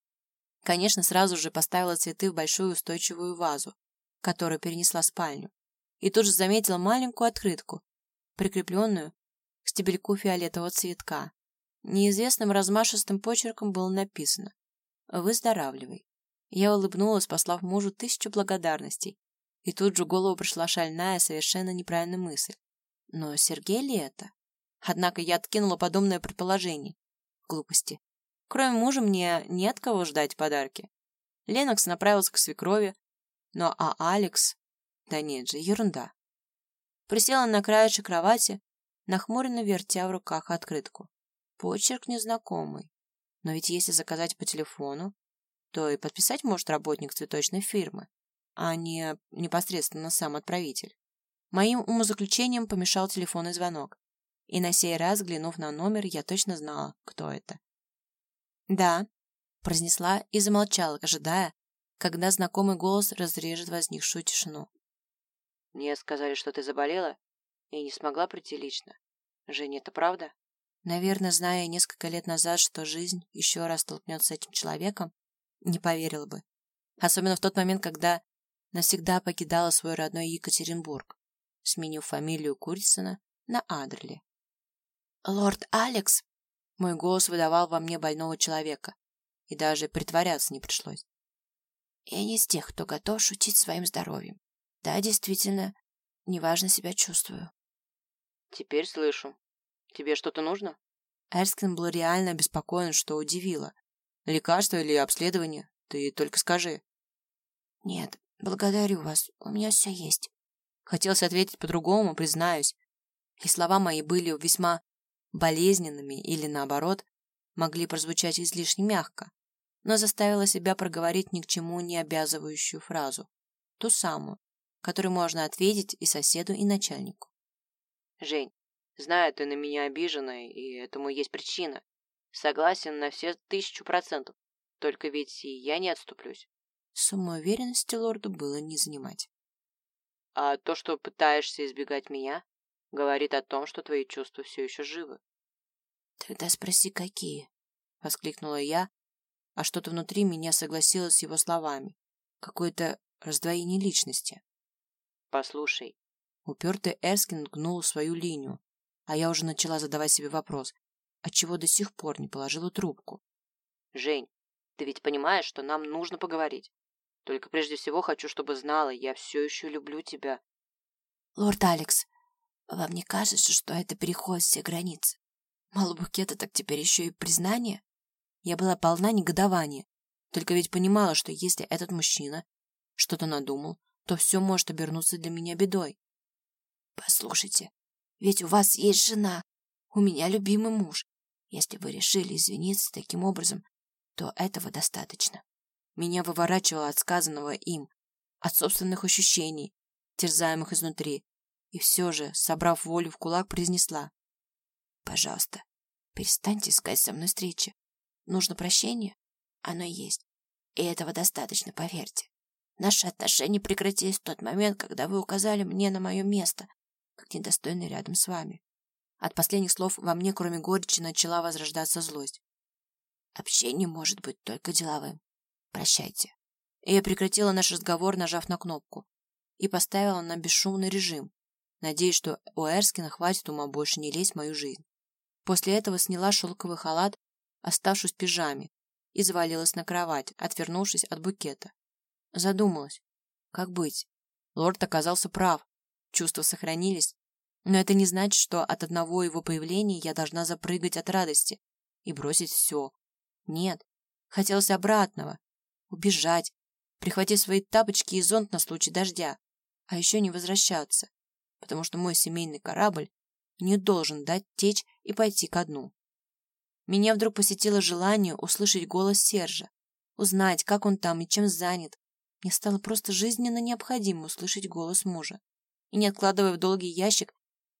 [SPEAKER 1] Конечно, сразу же поставила цветы в большую устойчивую вазу, которую перенесла в спальню. И тут же заметила маленькую открытку, прикрепленную к стебельку фиолетового цветка. Неизвестным размашистым почерком было написано «Выздоравливай». Я улыбнулась, послав мужу тысячу благодарностей, и тут же в голову пришла шальная, совершенно неправильная мысль. Но Сергей ли это? Однако я откинула подобное предположение. Глупости. Кроме мужа мне не от кого ждать подарки. Ленокс направился к свекрови, но а Алекс... Да нет же, ерунда. Присела на краешек кровати, нахмуренно вертя в руках открытку. Почерк незнакомый. Но ведь если заказать по телефону, то и подписать может работник цветочной фирмы, а не непосредственно сам отправитель. Моим умозаключением помешал телефонный звонок. И на сей раз, глянув на номер, я точно знала, кто это. «Да», — произнесла и замолчала, ожидая, когда знакомый голос разрежет возникшую тишину.
[SPEAKER 2] Мне сказали, что ты заболела и не смогла прийти лично. Женя, это правда?
[SPEAKER 1] Наверное, зная несколько лет назад, что жизнь еще раз столкнется с этим человеком, не поверила бы. Особенно в тот момент, когда навсегда покидала свой родной Екатеринбург, сменив фамилию Курицына на Адерли. «Лорд Алекс!» Мой голос выдавал во мне больного человека, и даже притворяться не пришлось. «Я не из тех, кто готов шутить своим здоровьем. Да, действительно, неважно себя чувствую».
[SPEAKER 2] «Теперь слышу. Тебе что-то нужно?»
[SPEAKER 1] Эрскин был реально обеспокоен, что удивило. «Лекарство или обследование? Ты только скажи». «Нет, благодарю вас. У меня все есть». Хотелось ответить по-другому, признаюсь. И слова мои были весьма болезненными или, наоборот, могли прозвучать излишне мягко, но заставила себя проговорить ни к чему не обязывающую фразу. Ту самую, которую можно ответить и соседу, и начальнику.
[SPEAKER 2] «Жень, знаю, ты на меня обижена, и этому есть причина. Согласен на все тысячу процентов. Только ведь и я не отступлюсь».
[SPEAKER 1] Самоуверенности лорду было не занимать.
[SPEAKER 2] «А то, что пытаешься избегать меня, говорит о том, что твои чувства все еще живы».
[SPEAKER 1] «Тогда спроси, какие?» — воскликнула я, а что-то внутри меня согласилось с его словами. Какое-то раздвоение личности.
[SPEAKER 2] «Послушай».
[SPEAKER 1] Упертый Эрскин гнул свою линию, а я уже начала задавать себе вопрос, отчего до сих пор не положила трубку.
[SPEAKER 2] «Жень, ты ведь понимаешь, что нам нужно поговорить. Только прежде всего хочу, чтобы знала, я все еще люблю тебя».
[SPEAKER 1] «Лорд Алекс, вам не кажется, что это переходит все границы? Мало букета, так теперь еще и признание?» Я была полна негодования, только ведь понимала, что если этот мужчина что-то надумал, то все может обернуться для меня бедой. Послушайте, ведь у вас есть жена, у меня любимый муж. Если вы решили извиниться таким образом, то этого достаточно. Меня выворачивало от сказанного им, от собственных ощущений, терзаемых изнутри, и все же, собрав волю в кулак, произнесла. «Пожалуйста, перестаньте искать со мной встречи. Нужно прощение? Оно есть. И этого достаточно, поверьте. Наши отношения прекратились в тот момент, когда вы указали мне на мое место, как недостойный рядом с вами. От последних слов во мне, кроме горечи, начала возрождаться злость. Общение может быть только деловым. Прощайте. И я прекратила наш разговор, нажав на кнопку, и поставила на бесшумный режим, надеясь, что у Эрскина хватит ума больше не лезть в мою жизнь. После этого сняла шелковый халат, оставшись в пижаме, и завалилась на кровать, отвернувшись от букета. Задумалась. Как быть? Лорд оказался прав. Чувства сохранились. Но это не значит, что от одного его появления я должна запрыгать от радости и бросить все. Нет. Хотелось обратного. Убежать, прихватить свои тапочки и зонт на случай дождя. А еще не возвращаться, потому что мой семейный корабль не должен дать течь и пойти ко дну. Меня вдруг посетило желание услышать голос Сержа, узнать, как он там и чем занят, мне стало просто жизненно необходимо услышать голос мужа. И не откладывая в долгий ящик,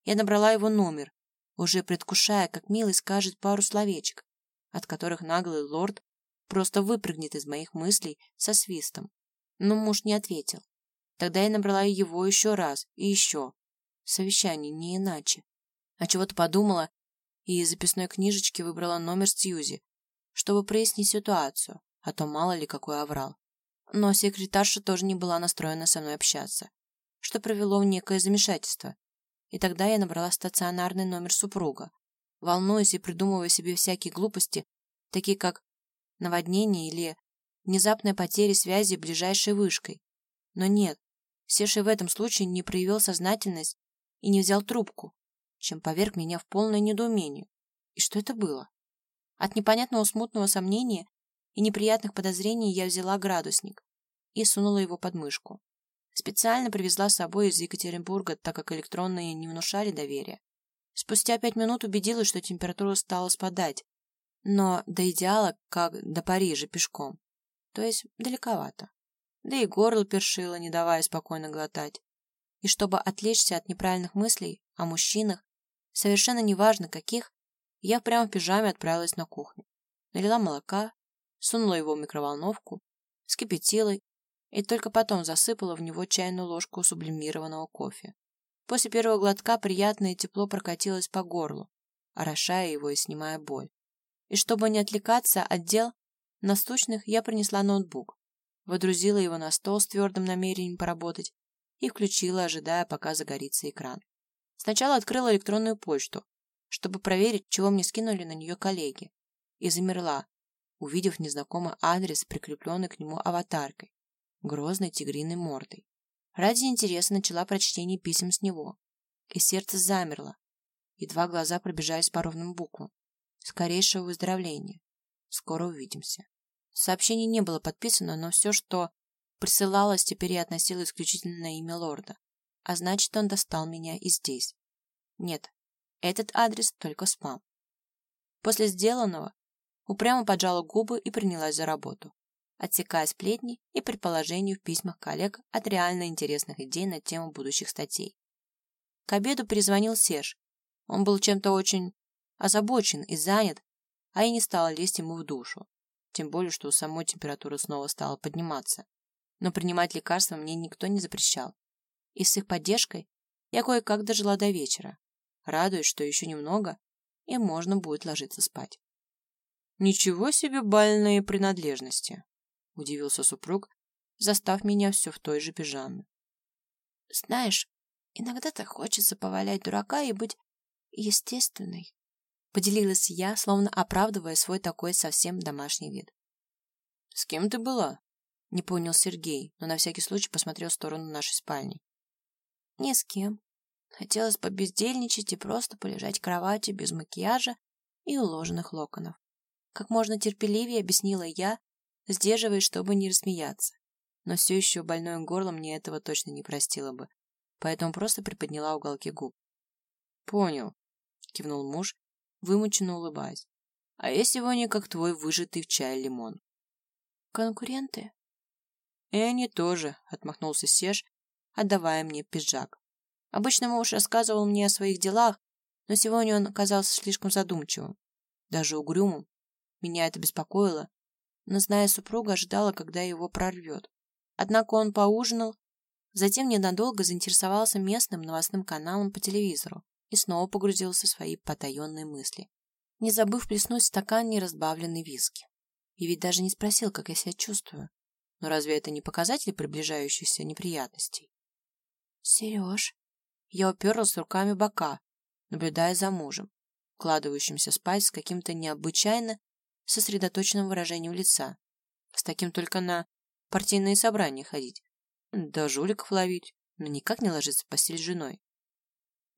[SPEAKER 1] я набрала его номер, уже предвкушая, как милый скажет пару словечек, от которых наглый лорд просто выпрыгнет из моих мыслей со свистом. Но муж не ответил. Тогда я набрала его еще раз и еще. Совещание не иначе. А чего-то подумала и из записной книжечки выбрала номер Сьюзи, чтобы прояснить ситуацию, а то мало ли какой оврал. Но секретарша тоже не была настроена со мной общаться, что привело в некое замешательство. И тогда я набрала стационарный номер супруга, волнуясь и придумывая себе всякие глупости, такие как наводнение или внезапная потеря связи ближайшей вышкой. Но нет, Сеший в этом случае не проявил сознательность и не взял трубку, чем поверг меня в полное недоумение. И что это было? От непонятного смутного сомнения и неприятных подозрений я взяла градусник и сунула его под мышку. Специально привезла с собой из Екатеринбурга, так как электронные не внушали доверия. Спустя пять минут убедилась, что температура стала спадать, но до идеала, как до Парижа пешком. То есть далековато. Да и горло першило, не давая спокойно глотать. И чтобы отвлечься от неправильных мыслей о мужчинах, совершенно неважно каких, я прямо в пижаме отправилась на кухню. Налила молока, сунула его в микроволновку, вскипятила и только потом засыпала в него чайную ложку сублимированного кофе. После первого глотка приятное тепло прокатилось по горлу, орошая его и снимая боль. И чтобы не отвлекаться от дел насущных, я принесла ноутбук, водрузила его на стол с твердым намерением поработать и включила, ожидая, пока загорится экран. Сначала открыла электронную почту, чтобы проверить, чего мне скинули на нее коллеги, и замерла, увидев незнакомый адрес, прикрепленный к нему аватаркой, грозной тигриной мордой. Ради интереса начала прочтение писем с него, и сердце замерло, едва глаза пробежались по ровным буквам. Скорейшего выздоровления. Скоро увидимся. Сообщение не было подписано, но все, что присылалось, теперь и относило исключительно на имя лорда. А значит, он достал меня и здесь. Нет, этот адрес только спам. После сделанного упрямо поджала губы и принялась за работу, отсекая сплетни и предположения в письмах коллег от реально интересных идей на тему будущих статей. К обеду перезвонил Серж. Он был чем-то очень озабочен и занят, а я не стала лезть ему в душу тем более, что у самой температура снова стала подниматься. Но принимать лекарства мне никто не запрещал. И с их поддержкой я кое-как дожила до вечера, радуясь, что еще немного, и можно будет ложиться спать. «Ничего себе бальные принадлежности!» — удивился супруг, застав меня все в той же пижаме.
[SPEAKER 3] «Знаешь, иногда так хочется повалять дурака и быть естественной», Поделилась я, словно оправдывая свой такой совсем домашний вид.
[SPEAKER 1] «С кем ты была?» Не понял Сергей, но на всякий случай посмотрел в сторону нашей спальни.
[SPEAKER 3] «Ни с кем. Хотелось побездельничать и просто полежать в кровати без макияжа и уложенных локонов. Как можно терпеливее объяснила я, сдерживаясь, чтобы не рассмеяться. Но все еще больное горло мне этого точно не простило бы, поэтому просто приподняла уголки губ.
[SPEAKER 1] «Понял», — кивнул муж, вымученно улыбаясь. А я сегодня как твой выжатый в чай лимон.
[SPEAKER 3] Конкуренты?
[SPEAKER 1] И тоже, отмахнулся Серж, отдавая мне пиджак. Обычно муж рассказывал мне о своих делах, но сегодня он оказался слишком задумчивым, даже угрюмым. Меня это беспокоило, но, зная супруга, ожидала, когда его прорвет. Однако он поужинал, затем ненадолго заинтересовался местным новостным каналом по телевизору и снова погрузился в свои потаенные мысли, не забыв плеснуть стакан неразбавленной виски. И ведь даже не спросил, как я себя чувствую. Но разве это не показатель приближающихся неприятностей?
[SPEAKER 3] Сереж.
[SPEAKER 1] Я уперлась руками бока, наблюдая за мужем, вкладывающимся спать с каким-то необычайно сосредоточенным выражением лица. С таким только на партийные собрания ходить. Да жуликов ловить, но никак не ложиться в постель с женой.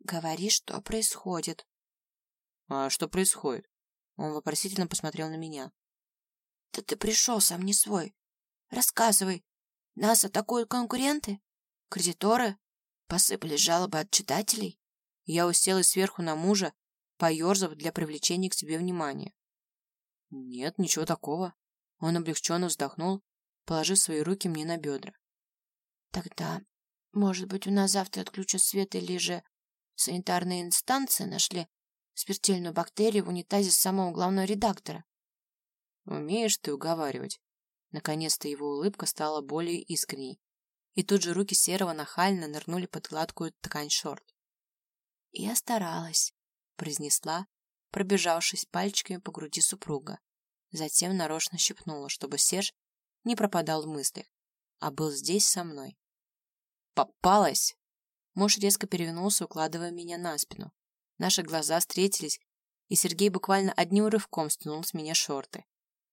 [SPEAKER 3] Говори, что происходит.
[SPEAKER 1] А что происходит? Он вопросительно посмотрел на меня.
[SPEAKER 3] Да ты пришел сам не свой. Рассказывай. Нас атакуют конкуренты? Кредиторы? Посыпались жалобы от читателей?
[SPEAKER 1] Я уселась сверху на мужа, поерзав для привлечения к себе внимания. Нет, ничего такого. Он облегченно вздохнул, положив свои руки мне на бедра.
[SPEAKER 3] Тогда, может быть, у нас завтра отключат свет или же Санитарные инстанции нашли смертельную бактерию в унитазе самого главного редактора.
[SPEAKER 1] Умеешь ты уговаривать. Наконец-то его улыбка стала более искренней. И тут же руки Серого нахально нырнули под гладкую ткань шорт.
[SPEAKER 3] «Я старалась», — произнесла, пробежавшись пальчиками по груди супруга. Затем нарочно щипнула, чтобы Серж не пропадал в мыслях, а был здесь со мной.
[SPEAKER 1] «Попалась!» Муж резко перевернулся, укладывая меня на спину. Наши глаза встретились, и Сергей буквально одним рывком стянул с меня шорты,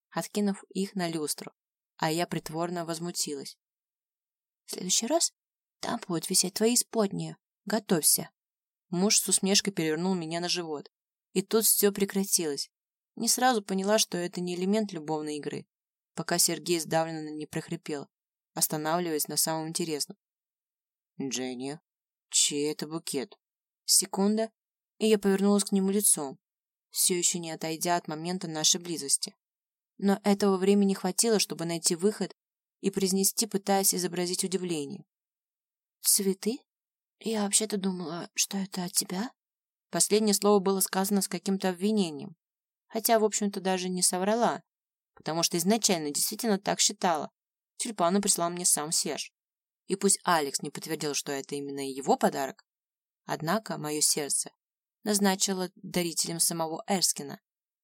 [SPEAKER 1] откинув их на люстру, а я притворно возмутилась.
[SPEAKER 3] «В следующий раз там будут висеть твои сподние. Готовься!»
[SPEAKER 1] Муж с усмешкой перевернул меня на живот, и тут все прекратилось. Не сразу поняла, что это не элемент любовной игры, пока Сергей сдавленно не прохрипел, останавливаясь на самом интересном. «Дженни, Чей это букет? Секунда, и я повернулась к нему лицом, все еще не отойдя от момента нашей близости. Но этого времени хватило, чтобы найти выход и произнести, пытаясь изобразить удивление.
[SPEAKER 3] «Цветы? Я вообще-то думала, что это от тебя?»
[SPEAKER 1] Последнее слово было сказано с каким-то обвинением, хотя, в общем-то, даже не соврала, потому что изначально действительно так считала, Тюльпаны прислал мне сам Серж. И пусть Алекс не подтвердил, что это именно его подарок, однако мое сердце назначило дарителем самого Эрскина,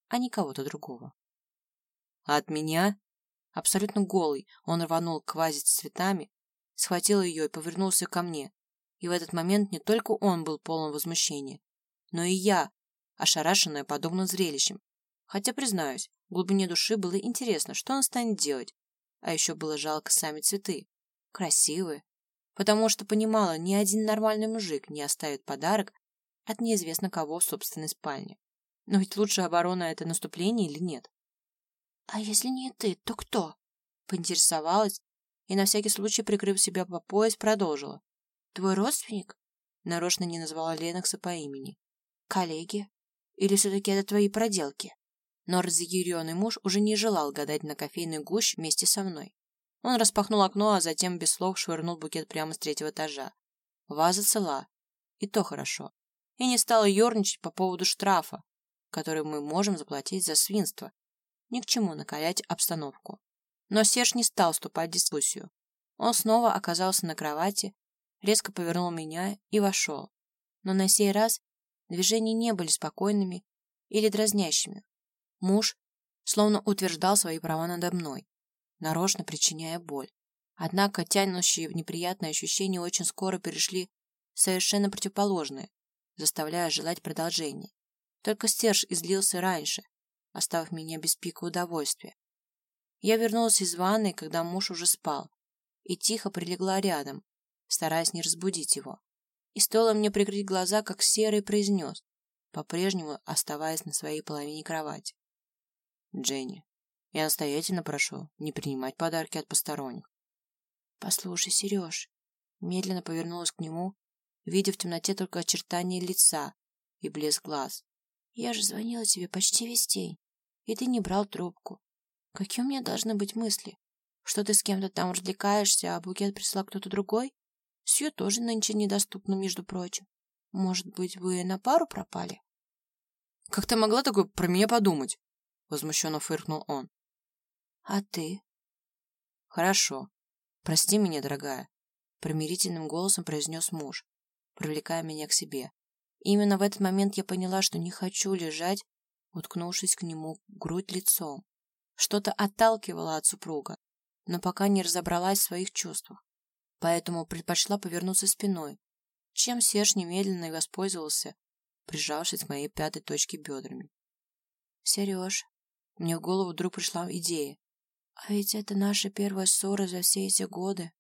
[SPEAKER 1] а не кого-то другого. А от меня, абсолютно голый, он рванул к с цветами, схватил ее и повернулся ко мне. И в этот момент не только он был полон возмущения, но и я, ошарашенная подобным зрелищем. Хотя, признаюсь, в глубине души было интересно, что он станет делать. А еще было жалко сами цветы. Красивые. Потому что понимала, ни один нормальный мужик не оставит подарок от неизвестно кого в собственной спальне. Но ведь лучшая оборона – это наступление или нет?
[SPEAKER 3] «А если не ты, то кто?»
[SPEAKER 1] Поинтересовалась и на всякий случай, прикрыв себя по пояс, продолжила.
[SPEAKER 3] «Твой родственник?»
[SPEAKER 1] Нарочно не назвала Ленокса по имени.
[SPEAKER 3] «Коллеги? Или все-таки это твои проделки?»
[SPEAKER 1] Но разъяренный муж уже не желал гадать на кофейный гущ вместе со мной. Он распахнул окно, а затем без слов швырнул букет прямо с третьего этажа. Ваза цела. И то хорошо. И не стала ерничать по поводу штрафа, который мы можем заплатить за свинство. Ни к чему накалять обстановку. Но Серж не стал вступать в дискуссию. Он снова оказался на кровати, резко повернул меня и вошел. Но на сей раз движения не были спокойными или дразнящими. Муж словно утверждал свои права надо мной, нарочно причиняя боль. Однако тянущие в неприятные ощущения очень скоро перешли в совершенно противоположные, заставляя желать продолжения. Только Серж излился раньше, оставив меня без пика удовольствия. Я вернулась из ванной, когда муж уже спал, и тихо прилегла рядом, стараясь не разбудить его. И стоило мне прикрыть глаза, как Серый произнес, по-прежнему оставаясь на своей половине кровати. «Дженни, я настоятельно прошу не принимать подарки от посторонних».
[SPEAKER 3] «Послушай, Сереж», медленно повернулась к нему, видя в темноте только очертания лица и блеск глаз. Я же звонила тебе почти весь день, и ты не брал трубку. Какие у меня должны быть мысли? Что ты с кем-то там развлекаешься, а букет прислал кто-то другой? Сью тоже нынче недоступна, между прочим. Может быть, вы на пару пропали?
[SPEAKER 1] Как ты могла такое про меня подумать? Возмущенно фыркнул он.
[SPEAKER 3] А ты?
[SPEAKER 1] Хорошо. Прости меня, дорогая. Примирительным голосом произнес муж, привлекая меня к себе. И именно в этот момент я поняла, что не хочу лежать, уткнувшись к нему грудь лицом. Что-то отталкивало от супруга, но пока не разобралась в своих чувствах. Поэтому предпочла повернуться спиной, чем Серж немедленно и воспользовался, прижавшись к моей пятой точке бедрами.
[SPEAKER 3] «Сереж,
[SPEAKER 1] мне в голову вдруг пришла идея.
[SPEAKER 3] А ведь это наша первая ссора за все эти годы».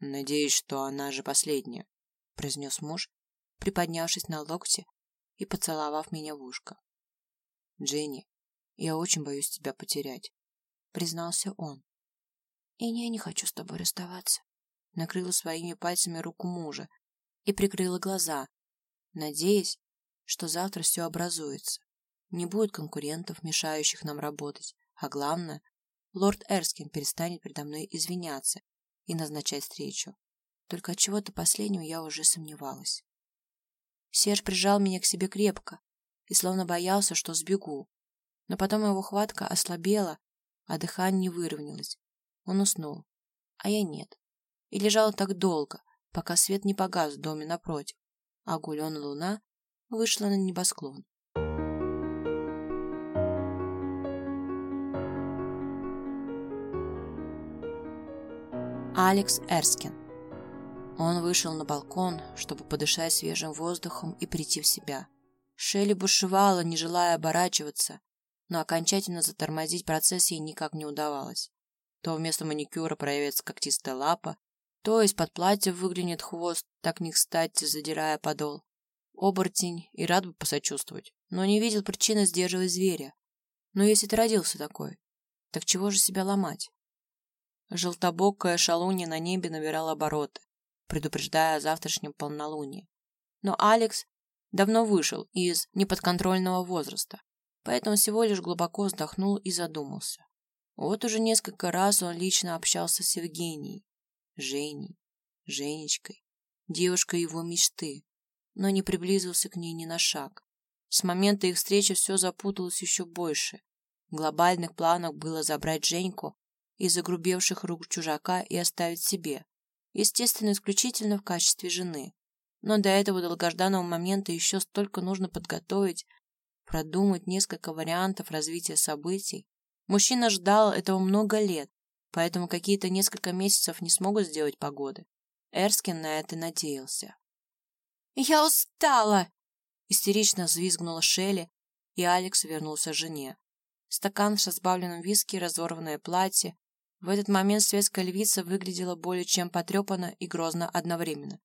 [SPEAKER 1] «Надеюсь, что она же последняя», — произнес муж, приподнявшись на локте и поцеловав меня в ушко. «Дженни, я очень боюсь тебя потерять», — признался он.
[SPEAKER 3] «И я не хочу с тобой расставаться», —
[SPEAKER 1] накрыла своими пальцами руку мужа и прикрыла глаза, надеясь, что завтра все образуется. Не будет конкурентов, мешающих нам работать, а главное, лорд Эрскин перестанет передо мной извиняться и назначать встречу. Только от чего-то последнего я уже сомневалась. Серж прижал меня к себе крепко и словно боялся, что сбегу. Но потом его хватка ослабела, а дыхание не выровнялось. Он уснул, а я нет. И лежала так долго, пока свет не погас в доме напротив, а гуленая луна вышла на небосклон. Алекс Эрскин он вышел на балкон, чтобы подышать свежим воздухом и прийти в себя. Шелли бушевала, не желая оборачиваться, но окончательно затормозить процесс ей никак не удавалось. То вместо маникюра проявится когтистая лапа, то из-под платья выглянет хвост, так не кстати, задирая подол. Оборотень и рад бы посочувствовать, но не видел причины сдерживать зверя. Но если ты родился такой, так чего же себя ломать? Желтобокая шалунья на небе набирала обороты предупреждая о завтрашнем полнолунии. Но Алекс давно вышел из неподконтрольного возраста, поэтому всего лишь глубоко вздохнул и задумался. Вот уже несколько раз он лично общался с Евгенией, Женей, Женечкой, девушкой его мечты, но не приблизился к ней ни на шаг. С момента их встречи все запуталось еще больше. В глобальных планах было забрать Женьку из загрубевших рук чужака и оставить себе. Естественно, исключительно в качестве жены. Но до этого долгожданного момента еще столько нужно подготовить, продумать несколько вариантов развития событий. Мужчина ждал этого много лет, поэтому какие-то несколько месяцев не смогут сделать погоды. Эрскин на это надеялся.
[SPEAKER 3] «Я устала!»
[SPEAKER 1] Истерично взвизгнула Шелли, и Алекс вернулся к жене. Стакан с разбавленным виски, разорванное платье. В этот момент светская львица выглядела более чем потрепанно и грозно одновременно.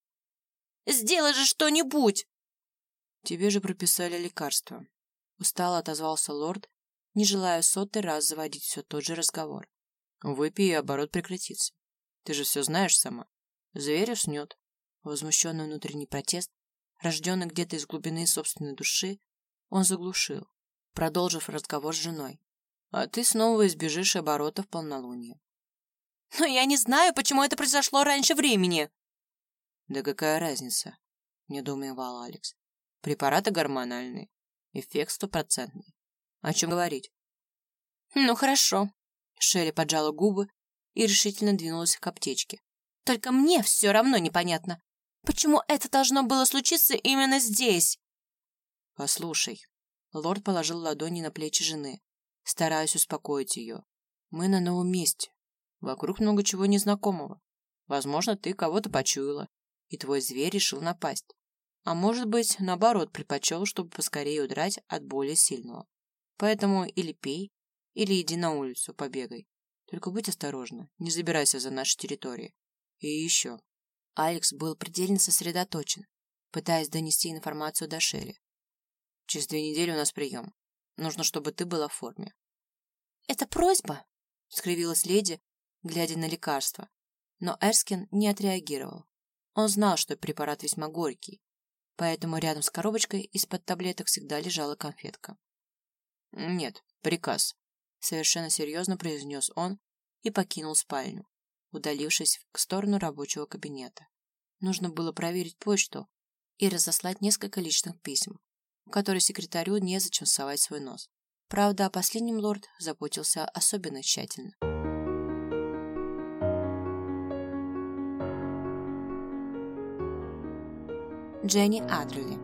[SPEAKER 3] «Сделай же что-нибудь!»
[SPEAKER 1] «Тебе же прописали лекарство», — устало отозвался лорд, не желая сотый раз заводить все тот же разговор. «Выпей, и оборот прекратится. Ты же все знаешь сама. Зверь уснет». Возмущенный внутренний протест, рожденный где-то из глубины собственной души, он заглушил, продолжив разговор с женой. А ты снова избежишь оборотов полнолуния.
[SPEAKER 3] Но я не знаю, почему это произошло раньше времени.
[SPEAKER 1] Да какая разница? Недоумевал Алекс. Препараты гормональные. Эффект стопроцентный. О чем говорить?
[SPEAKER 3] Ну, хорошо.
[SPEAKER 1] Шелли поджала губы и решительно двинулась к аптечке.
[SPEAKER 3] Только мне все равно непонятно, почему это должно было случиться именно здесь.
[SPEAKER 1] Послушай, Лорд положил ладони на плечи жены, стараясь успокоить ее. Мы на новом месте. Вокруг много чего незнакомого. Возможно, ты кого-то почуяла, и твой зверь решил напасть. А может быть, наоборот, предпочел, чтобы поскорее удрать от более сильного. Поэтому или пей, или иди на улицу, побегай. Только будь осторожна, не забирайся за наши территории. И еще. Алекс был предельно сосредоточен, пытаясь донести информацию до Шерри. Через две недели у нас прием. Нужно, чтобы ты была в форме.
[SPEAKER 3] Это просьба?
[SPEAKER 1] Скривилась леди, глядя на лекарство. Но Эрскин не отреагировал. Он знал, что препарат весьма горький, поэтому рядом с коробочкой из-под таблеток всегда лежала конфетка. «Нет, приказ», — совершенно серьезно произнес он и покинул спальню, удалившись в сторону рабочего кабинета. Нужно было проверить почту и разослать несколько личных писем, в которой секретарю незачем совать свой нос. Правда, о последнем лорд заботился особенно тщательно. Дженни Адрели.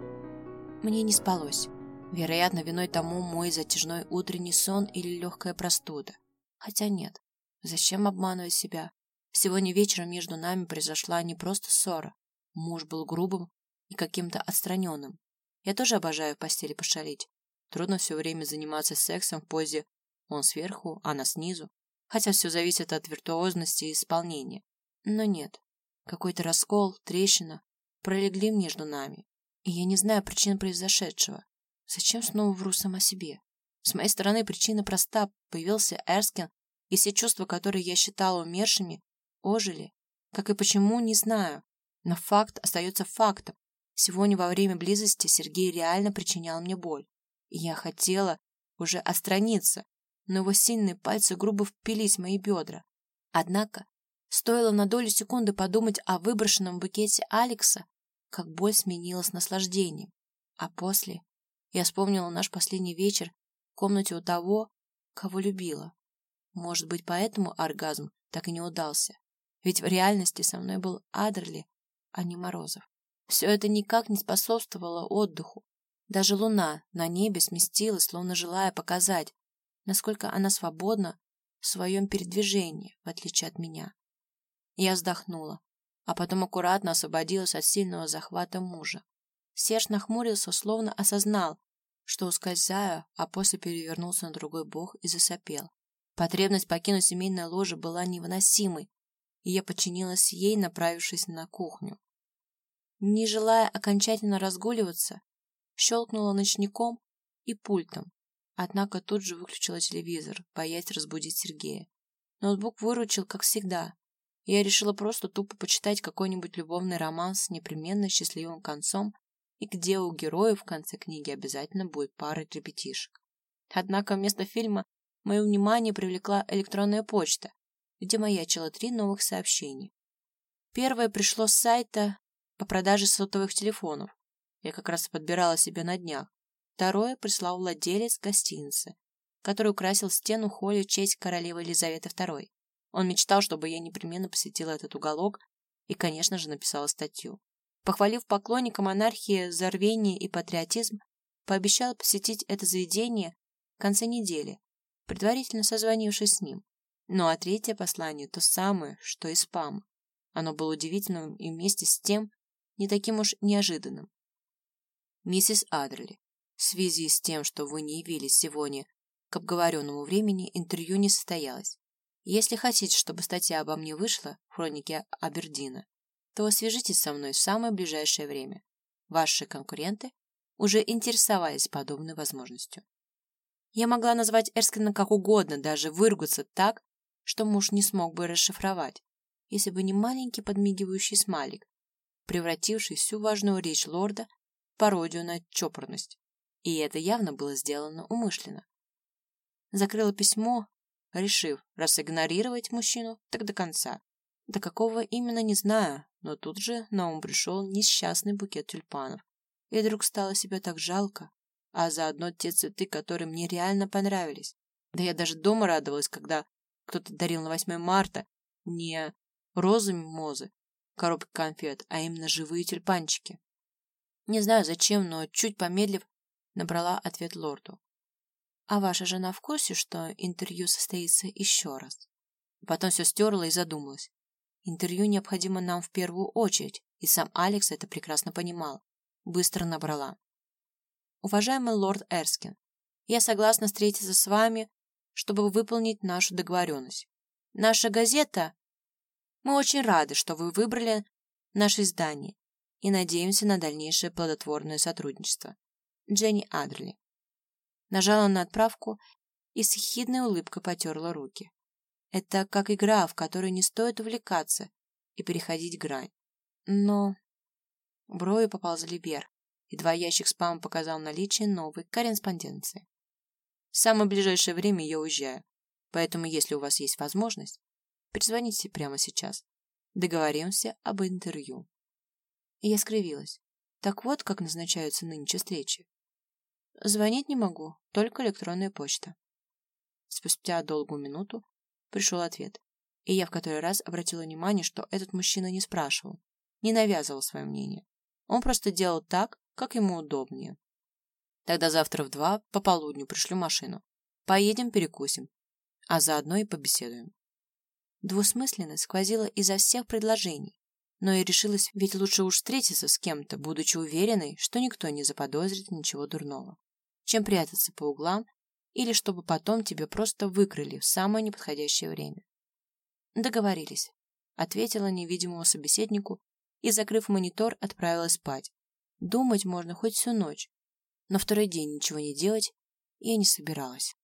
[SPEAKER 1] Мне не спалось. Вероятно, виной тому мой затяжной утренний сон или легкая простуда. Хотя нет. Зачем обманывать себя? Сегодня вечером между нами произошла не просто ссора. Муж был грубым и каким-то отстраненным. Я тоже обожаю в постели пошалить. Трудно все время заниматься сексом в позе он сверху, она снизу. Хотя все зависит от виртуозности и исполнения. Но нет. Какой-то раскол, трещина пролегли между нами. И я не знаю причин произошедшего. Зачем снова вру сама себе? С моей стороны причина проста. Появился Эрскин, и все чувства, которые я считала умершими, ожили. Как и почему, не знаю. Но факт остается фактом. Сегодня во время близости Сергей реально причинял мне боль. И я хотела уже отстраниться, но его сильные пальцы грубо впились в мои бедра. Однако, стоило на долю секунды подумать о выброшенном букете Алекса, как боль сменилась наслаждением. А после я вспомнила наш последний вечер в комнате у того, кого любила. Может быть, поэтому оргазм так и не удался. Ведь в реальности со мной был Адерли, а не Морозов. Все это никак не способствовало отдыху. Даже луна на небе сместилась, словно желая показать, насколько она свободна в своем передвижении, в отличие от меня. Я вздохнула, а потом аккуратно освободилась от сильного захвата мужа. Серж нахмурился, словно осознал, что ускользаю, а после перевернулся на другой бок и засопел. Потребность покинуть семейное ложе была невыносимой, и я подчинилась ей, направившись на кухню. Не желая окончательно разгуливаться, щелкнула ночником и пультом, однако тут же выключила телевизор, боясь разбудить Сергея. Ноутбук выручил, как всегда. Я решила просто тупо почитать какой-нибудь любовный роман с непременно счастливым концом и где у героев в конце книги обязательно будет пара ребятишек. Однако вместо фильма мое внимание привлекла электронная почта, где маячило три новых сообщения. Первое пришло с сайта по продаже сотовых телефонов. Я как раз подбирала себе на днях. Второе прислал владелец гостиницы, который украсил стену холля в честь королевы Елизаветы II. Он мечтал, чтобы я непременно посетила этот уголок и, конечно же, написала статью. Похвалив поклонника монархии за рвение и патриотизм, пообещала посетить это заведение в конце недели, предварительно созвонившись с ним. Ну а третье послание то самое, что и спам. Оно было удивительным и вместе с тем не таким уж неожиданным. Миссис Адерли, в связи с тем, что вы не явились сегодня к обговоренному времени, интервью не состоялось. Если хотите, чтобы статья обо мне вышла в хронике Абердина, то свяжитесь со мной в самое ближайшее время. Ваши конкуренты уже интересовались подобной возможностью. Я могла назвать Эрскина как угодно, даже выругаться так, что муж не смог бы расшифровать, если бы не маленький подмигивающий смайлик, превративший всю важную речь лорда в пародию на чопорность. И это явно было сделано умышленно. Закрыла письмо, решив, раз игнорировать мужчину, так до конца. До какого именно не знаю, но тут же на ум пришел несчастный букет тюльпанов. И вдруг стало себя так жалко, а заодно те цветы, которые мне реально понравились. Да я даже дома радовалась, когда кто-то дарил на 8 марта не розы мимозы, коробки конфет, а именно живые тюльпанчики. Не знаю зачем, но чуть помедлив, набрала ответ лорду. А ваша жена в курсе, что интервью состоится еще раз? Потом все стерла и задумалась. Интервью необходимо нам в первую очередь, и сам Алекс это прекрасно понимал. Быстро набрала. Уважаемый лорд Эрскин, я согласна встретиться с вами, чтобы выполнить нашу договоренность. Наша газета... Мы очень рады, что вы выбрали наше издание и надеемся на дальнейшее плодотворное сотрудничество. Дженни Адерли. Нажала на отправку и с хидной улыбкой потерла руки. Это как игра, в которой не стоит увлекаться и переходить грань. Но... Брови поползли вверх, и ящик спама показал наличие новой корреспонденции. В самое ближайшее время я уезжаю, поэтому если у вас есть возможность, перезвоните прямо сейчас. Договоримся об интервью. И я скривилась. Так вот, как назначаются нынче встречи. Звонить не могу, только электронная почта. Спустя долгую минуту пришел ответ, и я в который раз обратила внимание, что этот мужчина не спрашивал, не навязывал свое мнение. Он просто делал так, как ему удобнее. Тогда завтра в два по полудню пришлю машину. Поедем перекусим, а заодно и побеседуем. Двусмысленность сквозила изо всех предложений, но и решилась, ведь лучше уж встретиться с кем-то, будучи уверенной, что никто не заподозрит ничего дурного чем прятаться по углам или чтобы потом тебе просто выкрыли в самое неподходящее время. Договорились, ответила невидимому собеседнику и, закрыв монитор, отправилась спать. Думать можно хоть всю ночь, но второй день ничего не делать я не собиралась.